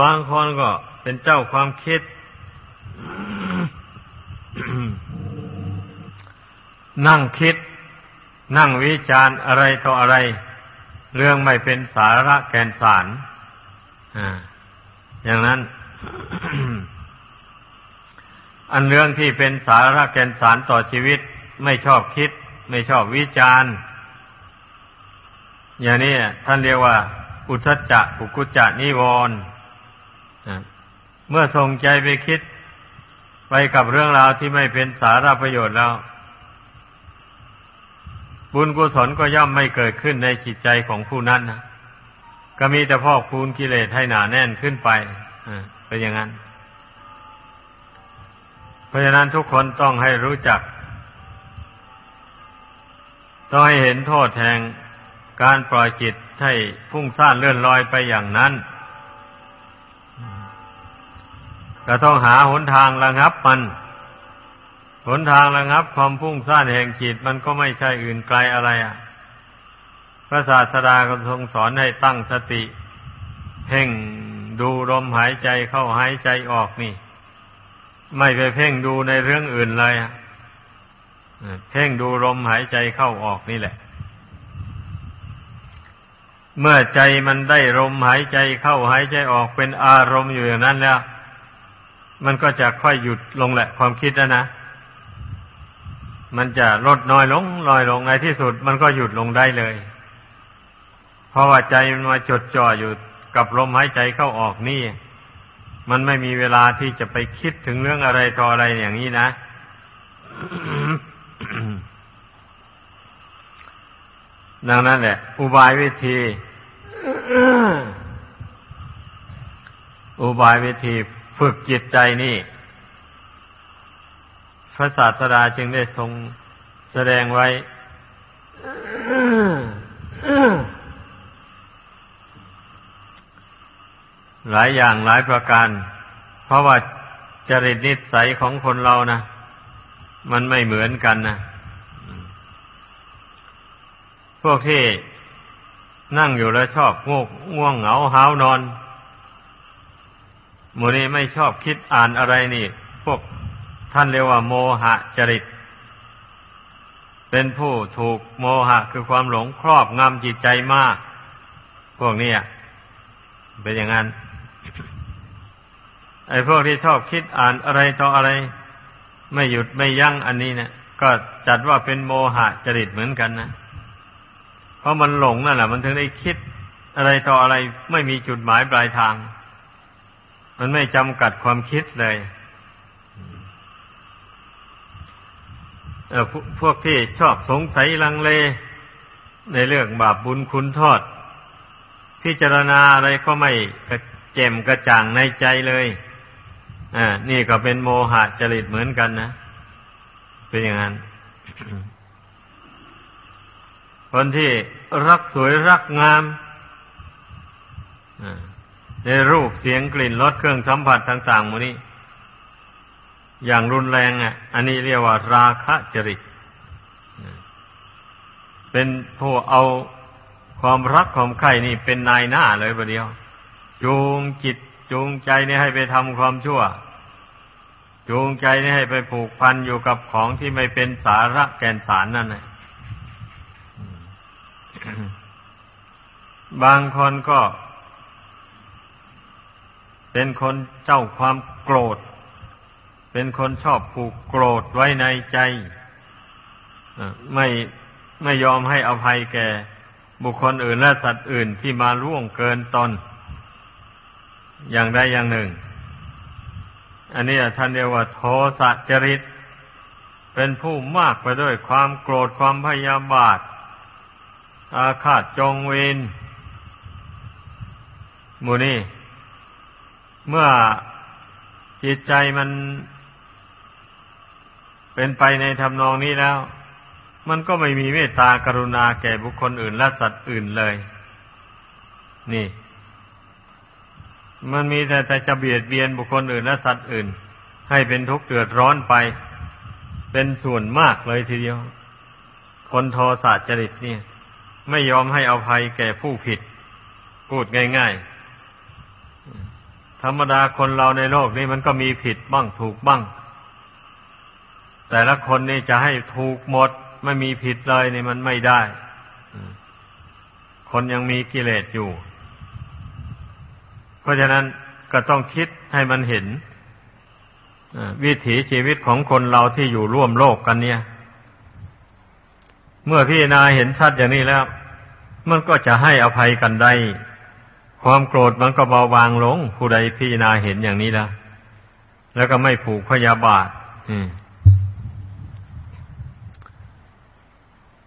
บางคนก็เป็นเจ้าความคิด นั่งคิด นั่งวิจารณ์อะไรต่ออะไร เรื่องไม่เป็นสาระแกนสารอย่างนั้น อันเรื่องที่เป็นสาระแกนสารต่อชีวิต ไม่ชอบคิด ไม่ชอบวิจารณ์อย่างนี้ท่านเรียกว่า อุทจจะอุกุจจะนิวรณ์เมื่อส่งใจไปคิด ไปกับเรื่องราวที่ไม่เป็นสาระประโยชน์แล้ว บุญกุศลก็ย่อมไม่เกิดขึ้นในจิตใจของผู้นั้นนะก็มีแต่พอกพูนกิเลสให้หนาแน่นขึ้นไปเป็นอย่างนั้น เพราะฉะนั้นทุกคนต้องให้รู้จัก ต้องให้เห็นโทษแห่งการปล่อยจิตให้พุ่งซ่านเลื่อนลอยไปอย่างนั้นก็ต้องหาหนทางระงับมัน หนทางระงับความพุ่งซ่านแห่งจิตมันก็ไม่ใช่อื่นไกลอะไรอะ พระศาสดาก็ทรงสอนให้ตั้งสติเพ่งดูลมหายใจเข้าหายใจออกนี่ ไม่ไปเพ่งดูในเรื่องอื่นเลยเพ่งดูลมหายใจเข้าออกนี่แหละ เมื่อใจมันได้ลมหายใจเข้าหายใจออกเป็นอารมณ์อยู่อย่างนั้นแล้ว มันก็จะค่อยหยุดลงแหละ ความคิดนะนะมันจะลดน้อยลงน้อยลงในที่สุด มันก็หยุดลงได้เลย เพราะว่าใจมันมาจดจ่ออยู่กับลมหายใจเข้าออกนี่ มันไม่มีเวลาที่จะไปคิดถึงเรื่องอะไรต่ออะไรอย่างนี้นะ ดังนั้นแหละ อุบายวิธี อุบายวิธีฝึกจิตใจนี่ พระศาสดาจึงได้ทรงแสดงไว้ หลายอย่างหลายประการ เพราะว่าจริตนิสัยของคนเรานะมันไม่เหมือนกันนะพวกที่นั่งอยู่แล้วชอบงกง่วงเหงาห้าวนอนหมูนี้ไม่ชอบคิดอ่านอะไรนี่ พวกท่านเรียกว่า โมหะจริต เป็นผู้ถูกโมหะคือความหลงครอบงำจิตใจมาก พวกนี้เป็นอย่างนั้น ไอ้พวกที่ชอบคิดอ่านอะไรต่ออะไร ไม่หยุดไม่ยั้งอันนี้เนะี่ยก็จัดว่าเป็นโมหะจริตเหมือนกันนะเพราะมันหลงนั่นแหละมันถึงได้คิดอะไรต่ออะไร ไม่มีจุดหมายปลายทาง มันไม่จำกัดความคิดเลยเออพวกที่ชอบสงสัยลังเล ในเรื่องบาปบุญคุณโทษพิจารณาอะไรก็ไม่กระเจมกระจ่างในใจเลย อ่า นี่ก็เป็นโมหะจริตเหมือนกันนะ เป็นอย่างนั้น คนที่รักสวยรักงามในรูปเสียงกลิ่นรสเครื่องสัมผัสต่างๆมูนี้ อย่างรุนแรงอะ อันนี้เรียกว่า ราคะจริต เป็นผู้เอาความรักความใคร่นี่เป็นนายหน้าเลยประเดียวจูงจิตจูงใจนี่ให้ไปทำความชั่ว จูงใจให้ไปผูกพันอยู่กับของที่ไม่เป็นสาระแก่นสารนั่นแหละบางคนก็ เป็นคนเจ้าความโกรธ เป็นคนชอบผูกโกรธไว้ในใจไม่ไม่ยอมให้อภัยแก่ บุคคลอื่นและสัตว์อื่นที่มาล่วงเกินตนอย่างใดอย่างหนึ่ง อันนี้ท่านเรียกว่าโทสะจริต เป็นผู้มากไปด้วยความโกรธความพยาบาท อาฆาตจงเวรมูนี่เมื่อจิตใจมันเป็นไปในทำนองนี้แล้ว มันก็ไม่มีเมตตากรุณาแก่บุคคลอื่นและสัตว์อื่นเลย นี่ มันมีแต่แต่จะเบียดเบียนบุคคลอื่นและสัตว์อื่น ให้เป็นทุกข์เดือดร้อนไป เป็นส่วนมากเลยทีเดียว คนโทสะจริตเนี่ย ไม่ยอมให้อภัยแก่ผู้ผิด พูดง่ายๆ ธรรมดาคนเราในโลกนี้มันก็มีผิดบ้างถูกบ้าง แต่ละคนนี่จะให้ถูกหมด ไม่มีผิดเลยนี่มันไม่ได้ คนยังมีกิเลสอยู่ เพราะฉะนั้นก็ต้องคิดให้มันเห็นวิถีชีวิตของคนเราที่อยู่ร่วมโลกกันเนี่ย เมื่อพี่นาเห็นชัดอย่างนี้แล้ว มันก็จะให้อภัยกันได้ ความโกรธมันก็เบาบางลง ผู้ใดพี่นาเห็นอย่างนี้แล้วแล้วก็ไม่ผูกพยาบาท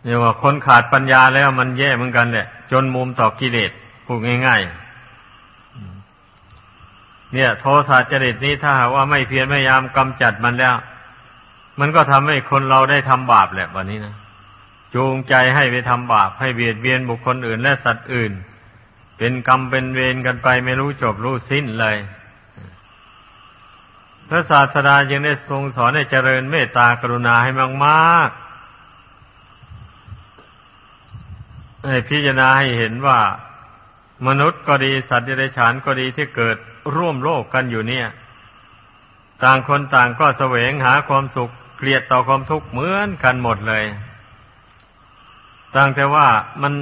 เนี่ยว่าคนขาดปัญญาแล้วมันแย่เหมือนกันแหละ จนมุมต่อกิเลสพูดง่าย ๆ เนี่ย โทสะจริตนี้ถ้าหากว่าไม่เพียรพยายามกำจัดมันแล้ว มันก็ทำให้คนเราได้ทำบาปแหละวันนี้นะจูงใจให้ไปทำบาปให้เบียดเบียนบุคคลอื่นและสัตว์อื่น เป็นกรรมเป็นเวรกันไปไม่รู้จบรู้สิ้นเลยพระศาสดายังได้ทรงสอนให้เจริญเมตตากรุณาให้มากๆให้พิจารณาให้เห็นว่ามนุษย์ก็ดีสัตว์เดรัจฉานก็ดีที่เกิด ร่วมโลกกันอยู่เนี่ย ต่างคนต่างก็แสวงหาความสุขเกลียดต่อความทุกข์เหมือนกันหมดเลยตั้งแต่ว่ามัน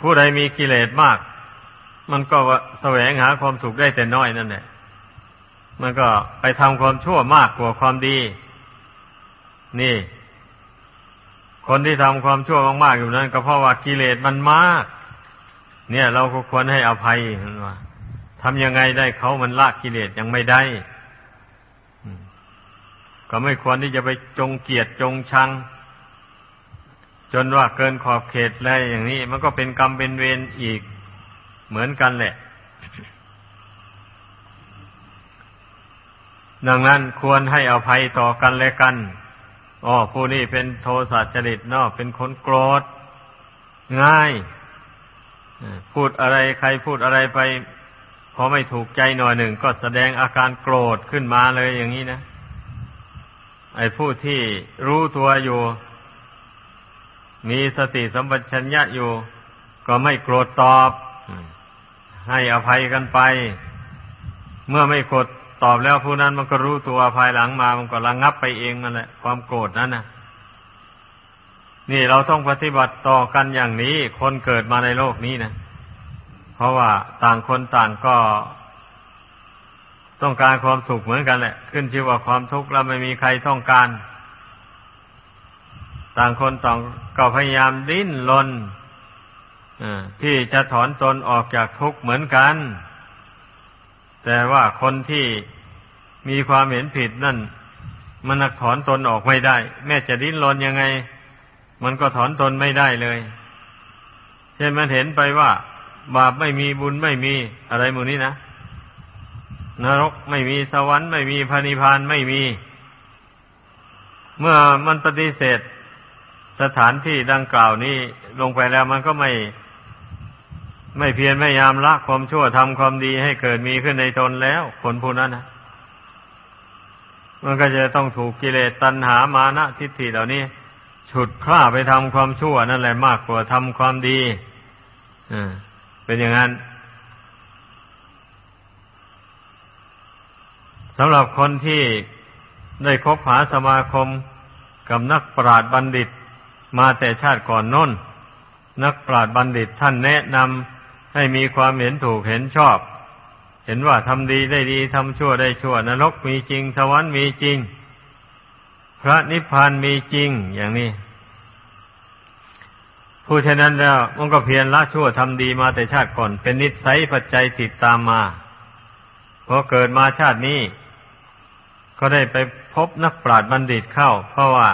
ผู้ใดมีกิเลสมาก มันก็แสวงหาความสุขได้แต่น้อยนั่นแหละมันก็ไปทำความชั่วมากกว่าความดี นี่ คนที่ทำความชั่วมากๆอยู่นั้น ก็เพราะว่ากิเลสมันมาก เนี่ย เราก็ควรให้อภัยมันว่า ทำยังไงได้เขามันละกิเลสยังไม่ได้ก็ไม่ควรที่จะไปจงเกียดจงชัง จนว่าเกินขอบเขตอะไรอย่างนี้ มันก็เป็นกรรมเป็นเวรอีกเหมือนกันแหละ ดังนั้นควรให้อภัยต่อกันและกันอ๋อผู้นี้เป็นโทสะจริตเนาะเป็นคนโกรธ ง่าย พูดอะไรใครพูดอะไรไป พอไม่ถูกใจหน่อยหนึ่งก็แสดงอาการโกรธขึ้นมาเลยอย่างนี้นะ ไอ้ผู้ที่รู้ตัวอยู่ มีสติสัมปชัญญะอยู่ ก็ไม่โกรธตอบ ให้อภัยกันไป เมื่อไม่โกรธตอบแล้วผู้นั้นมันก็รู้ตัวภายหลังมา มันก็ระงงับไปเองนั่นแหละ ความโกรธนั้นนะนี่เราต้องปฏิบัติต่อกันอย่างนี้ คนเกิดมาในโลกนี้นะ ราะว่าต่างคนต่างก็ต้องการความสุขเหมือนกันแหละ ขึ้นชื่อว่าความทุกข์เราไม่มีใครต้องการ ต่างคนต่างก็พยายามดิ้นรนที่จะถอนตนออกจากทุกข์เหมือนกัน แต่ว่าคนที่มีความเห็นผิดนั่น มันนักถอนตนออกไม่ได้ แม้จะดิ้นรนยังไง มันก็ถอนตนไม่ได้เลย เช่นมันเห็นไปว่า บาปไม่มีบุญไม่มีอะไรหมู่นี้นะนรกไม่มีสวรรค์ไม่มีพระนิพพานไม่มี เมื่อมันปฏิเสธสถานที่ดังกล่าวนี้ลงไปแล้วมันก็ไม่ไม่เพียรไม่ยามละความชั่วทำความดีให้เกิดมีขึ้นในตนแล้วคนผู้นั้นนะมันก็จะต้องถูกกิเลสตัณหามานะทิฏฐิเหล่านี้ ฉุดคล้าไปทำความชั่วนั่นแหละมากกว่าทำความดีอ่า เป็นอย่างนั้นสำหรับคนที่ได้คบหาสมาคมกับนักปราชญ์บัณฑิตมาแต่ชาติก่อนน้น นักปราชญ์บัณฑิตท่านแนะนำให้มีความเห็นถูกเห็นชอบ เห็นว่าทำดีได้ดีทำชั่วได้ชั่วนรกมีจริงสวรรค์มีจริง พระนิพพานมีจริงอย่างนี้ ผู้ฉะนั้นแล้วมันก็เพียรละชั่วทำดีมาแต่ชาติก่อน เป็นนิสัยปัจจัยติดตามมาพอเกิดมาชาตินี้ ก็ได้ไปพบนักปราชญ์บัณฑิตเข้า เพราะว่า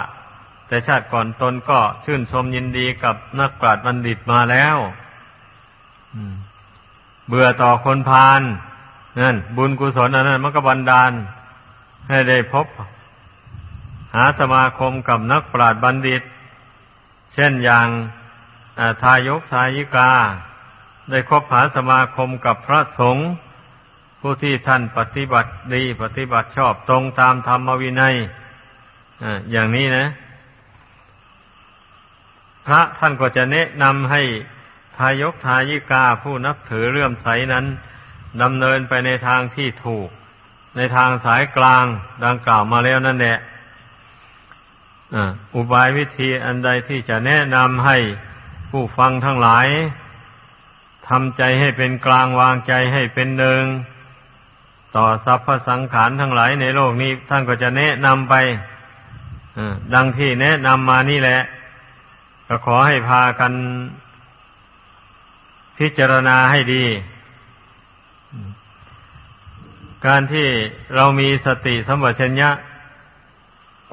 แต่ชาติก่อนตนก็ชื่นชมยินดีกับนักปราชญ์บัณฑิตมาแล้วเบื่อต่อคนพาลนั่น บุญกุศลอันนั้นมันก็บันดาล ให้ได้พบ หาสมาคมกับนักปราชญ์บัณฑิต เช่นอย่าง ทายกทายิกา ได้คบหาสมาคมกับพระสงฆ์ผู้ที่ท่านปฏิบัติดีปฏิบัติชอบตรงตามธรรมวินัยอย่างนี้นะ พระท่านก็จะแนะนำให้ทายกทายิกาผู้นับถือเลื่อมใสนั้นดำเนินไปในทางที่ถูก ในทางสายกลางดังกล่าวมาแล้วนั่นแหละอุบายวิธีอันใดที่จะแนะนำให้ ผู้ฟังทั้งหลายทำใจให้เป็นกลางวางใจให้เป็นหนึ่ง ต่อสรรพสังขารทั้งหลายในโลกนี้ ท่านก็จะแนะนำไปดังที่แนะนำมานี่แหละ ก็ขอให้พากันพิจารณาให้ดี การที่เรามีสติสัมปชัญญะ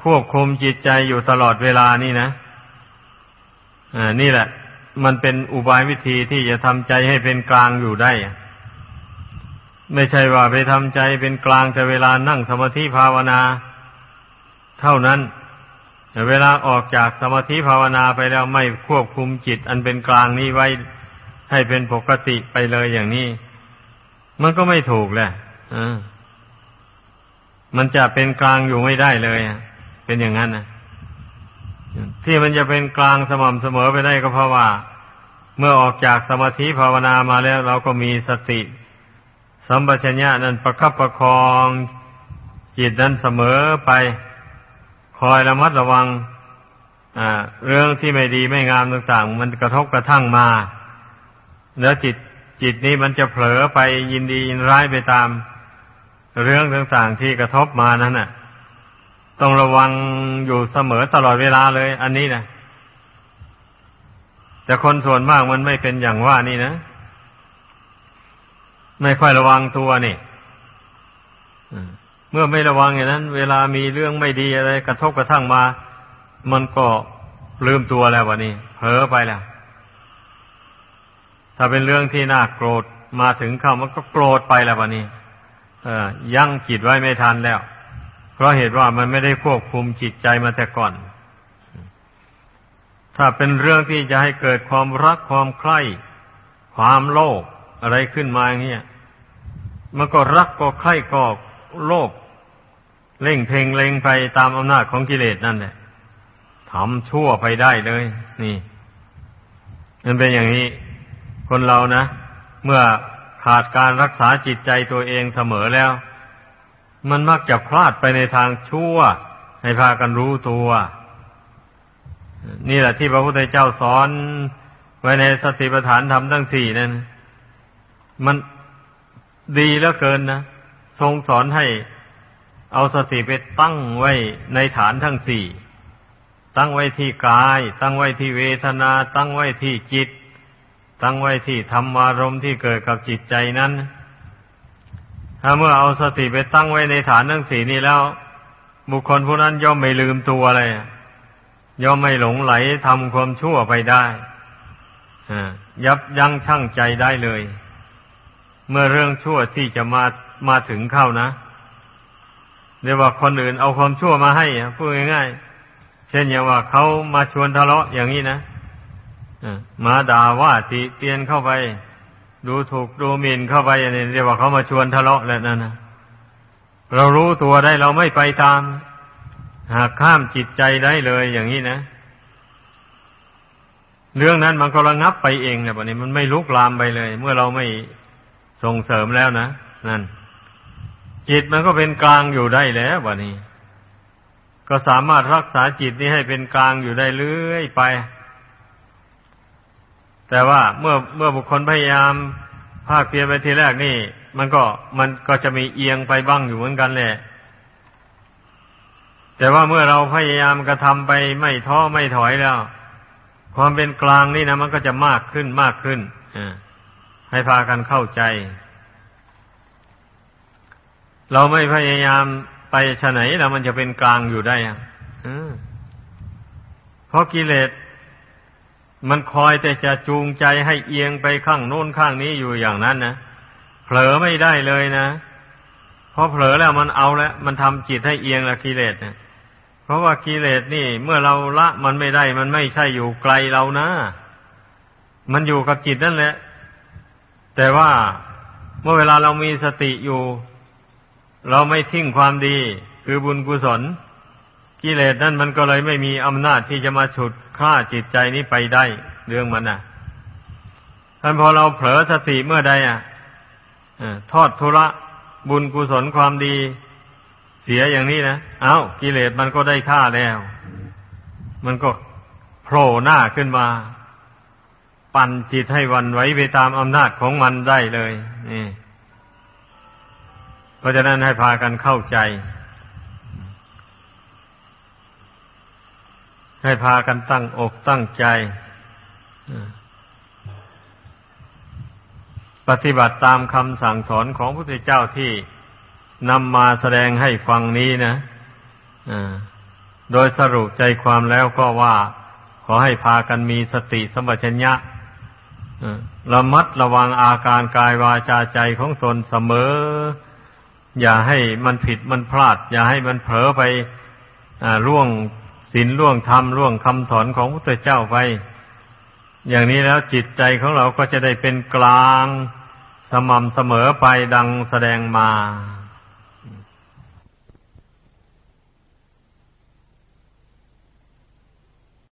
ควบคุมจิตใจอยู่ตลอดเวลานี่นะอ่านี่แหละ มันเป็นอุบายวิธีที่จะทำใจให้เป็นกลางอยู่ได้ ไม่ใช่ว่าไปทำใจเป็นกลางแต่เวลานั่งสมาธิภาวนา เท่านั้นแต่เวลาออกจากสมาธิภาวนาไปแล้วไม่ควบคุมจิต อันเป็นกลางนี้ไว้ให้เป็นปกติไปเลยอย่างนี้ มันก็ไม่ถูกแหละมันจะเป็นกลางอยู่ไม่ได้เลยเป็นอย่างนั้นนะ ที่มันจะเป็นกลางสม่ำเสมอไปได้ก็เพราะว่า เมื่อออกจากสมาธิภาวนามาแล้ว เราก็มีสติ สัมปชัญญะนั้นประคับประคองจิตนั้นเสมอไป คอยระมัดระวังเรื่องที่ไม่ดีไม่งามต่างๆ มันกระทบกระทั่งมา แล้วจิตจิตนี้มันจะเผลอไปยินดียินร้ายไปตาม เรื่องต่างๆที่กระทบมานั้นน่ะ ต้องระวังอยู่เสมอตลอดเวลาเลย อันนี้นะแต่คนส่วนมากมันไม่เป็นอย่างว่านี่นะ ไม่ค่อยระวังตัวนี่เมื่อไม่ระวังอย่างนั้น เวลามีเรื่องไม่ดีอะไร กระทบกระทั่งมา มันก็ลืมตัวแล้ววันนี้เผลอไปแล้ว ถ้าเป็นเรื่องที่น่าโกรธมาถึงเข้ามันก็โกรธไปแล้ววันนี้ยั้งจิตไว้ไม่ทันแล้ว เพราะเหตุว่ามันไม่ได้ควบคุมจิตใจมาแต่ก่อน ถ้าเป็นเรื่องที่จะให้เกิดความรักความใคร่ความโลภอะไรขึ้นมาอย่างนี้มันก็รักก็ใคร่ก็โลภเล่งเพลงเล็งไปตามอำนาจของกิเลสนั่นแหละทำชั่วไปได้เลย นี่มันเป็นอย่างนี้ คนเรานะ เมื่อขาดการรักษาจิตใจตัวเองเสมอแล้ว มันมักจะพลาดไปในทางชั่ว ให้พากันรู้ตัว นี่แหละที่พระพุทธเจ้าสอนไว้ในสติปัฏฐานธรรมทั้งสี่นั่นมันดีเหลือเกินนะทรงสอนให้เอาสติไปตั้งไว้ในฐานทั้งสี่ ตั้งไว้ที่กาย ตั้งไว้ที่เวทนา ตั้งไว้ที่จิต ตั้งไว้ที่ธรรมารมที่เกิดกับจิตใจนั้น ถ้าเมื่อเอาสติไปตั้งไว้ในฐานทั้งสี่นี้แล้ว บุคคลผู้นั้นย่อมไม่ลืมตัวเลยย่อมไม่หลงไหลทำความชั่วไปได้ยับยั้งชั่งใจได้เลย เมื่อเรื่องชั่วที่จะมามาถึงเข้านะเรียกว่าคนอื่นเอาความชั่วมาให้พูดง่ายๆเช่นอย่างว่าเขามาชวนทะเลาะอย่างนี้นะมาด่าว่าติเตียนเข้าไป ดูถูกดูหมิ่นเข้าไปอย่างนี้เรียกว่าเขามาชวนทะเลาะแล้วนั่นนะเรารู้ตัวได้เราไม่ไปตาม หากข้ามจิตใจได้เลยอย่างนี้นะเรื่องนั้นมันก็ระงับไปเองนะบบนี้มันไม่ลุกลามไปเลย เมื่อเราไม่ส่งเสริมแล้วนะนั่น จิตมันก็เป็นกลางอยู่ได้แล้ววะนี้ ก็สามารถรักษาจิตนี้ให้เป็นกลางอยู่ได้เรื่อยไป แต่ว่าเมื่อเมื่อบุคคลพยายามภาคเพียรไปทีแรกนี่ มันก็มันก็จะมีเอียงไปบ้างอยู่เหมือนกันแหละแต่ว่าเมื่อเราพยายามกระทำไปไม่ท้อไม่ถอยแล้ว ความเป็นกลางนี่นะมันก็จะมากขึ้นมากขึ้นให้พากันเข้าใจ เราไม่พยายามไปชะไหนแล้วมันจะเป็นกลางอยู่ได้อะเพราะกิเลส มันคอยแต่จะจูงใจให้เอียงไปข้างโน้นข้างนี้อยู่อย่างนั้นนะเผลอไม่ได้เลยนะเพราะเผลอแล้วมันเอาแล้วมันทำจิตให้เอียงละกิเลสนะเพราะว่ากิเลสนี่ เมื่อเราละมันไม่ได้ มันไม่ใช่อยู่ไกลเรานะ มันอยู่กับจิตนั่นแหละ แต่ว่าเมื่อเวลาเรามีสติอยู่ เราไม่ทิ้งความดี คือบุญกุศล กิเลสนั่นมันก็เลยไม่มีอำนาจที่จะมาฉุดฆ่าจิตใจนี้ไปได้ เรื่องมันนะท่านพอเราเผลอสติเมื่อใดอะทอดทุระบุญกุศลความดีเสียอย่างนี้นะเอา้ากิเลสมันก็ได้ท่าแล้ว มันก็โผล่หน้าขึ้นมา ปั่นจิตให้วันไหวไปตามอำนาจของมันได้เลยนี่เพราะฉะนั้นให้พากันเข้าใจ ให้พากันตั้งอกตั้งใจ ปฏิบัติตามคำสั่งสอนของพระพุทธเจ้าที่นำมาแสดงให้ฟังนี้นะโดยสรุปใจความแล้วก็ว่า ขอให้พากันมีสติสมบัติญะระมัดระวังอาการกายวาจาใจของตนเสมอ อย่าให้มันผิดมันพลาด อย่าให้มันเผลอไปล่วง ศีลล่วงธรรมล่วงคำสอนของพระเจ้าไป อย่างนี้แล้วจิตใจของเราก็จะได้เป็นกลางสม่ำเสมอไปดังแสดงมา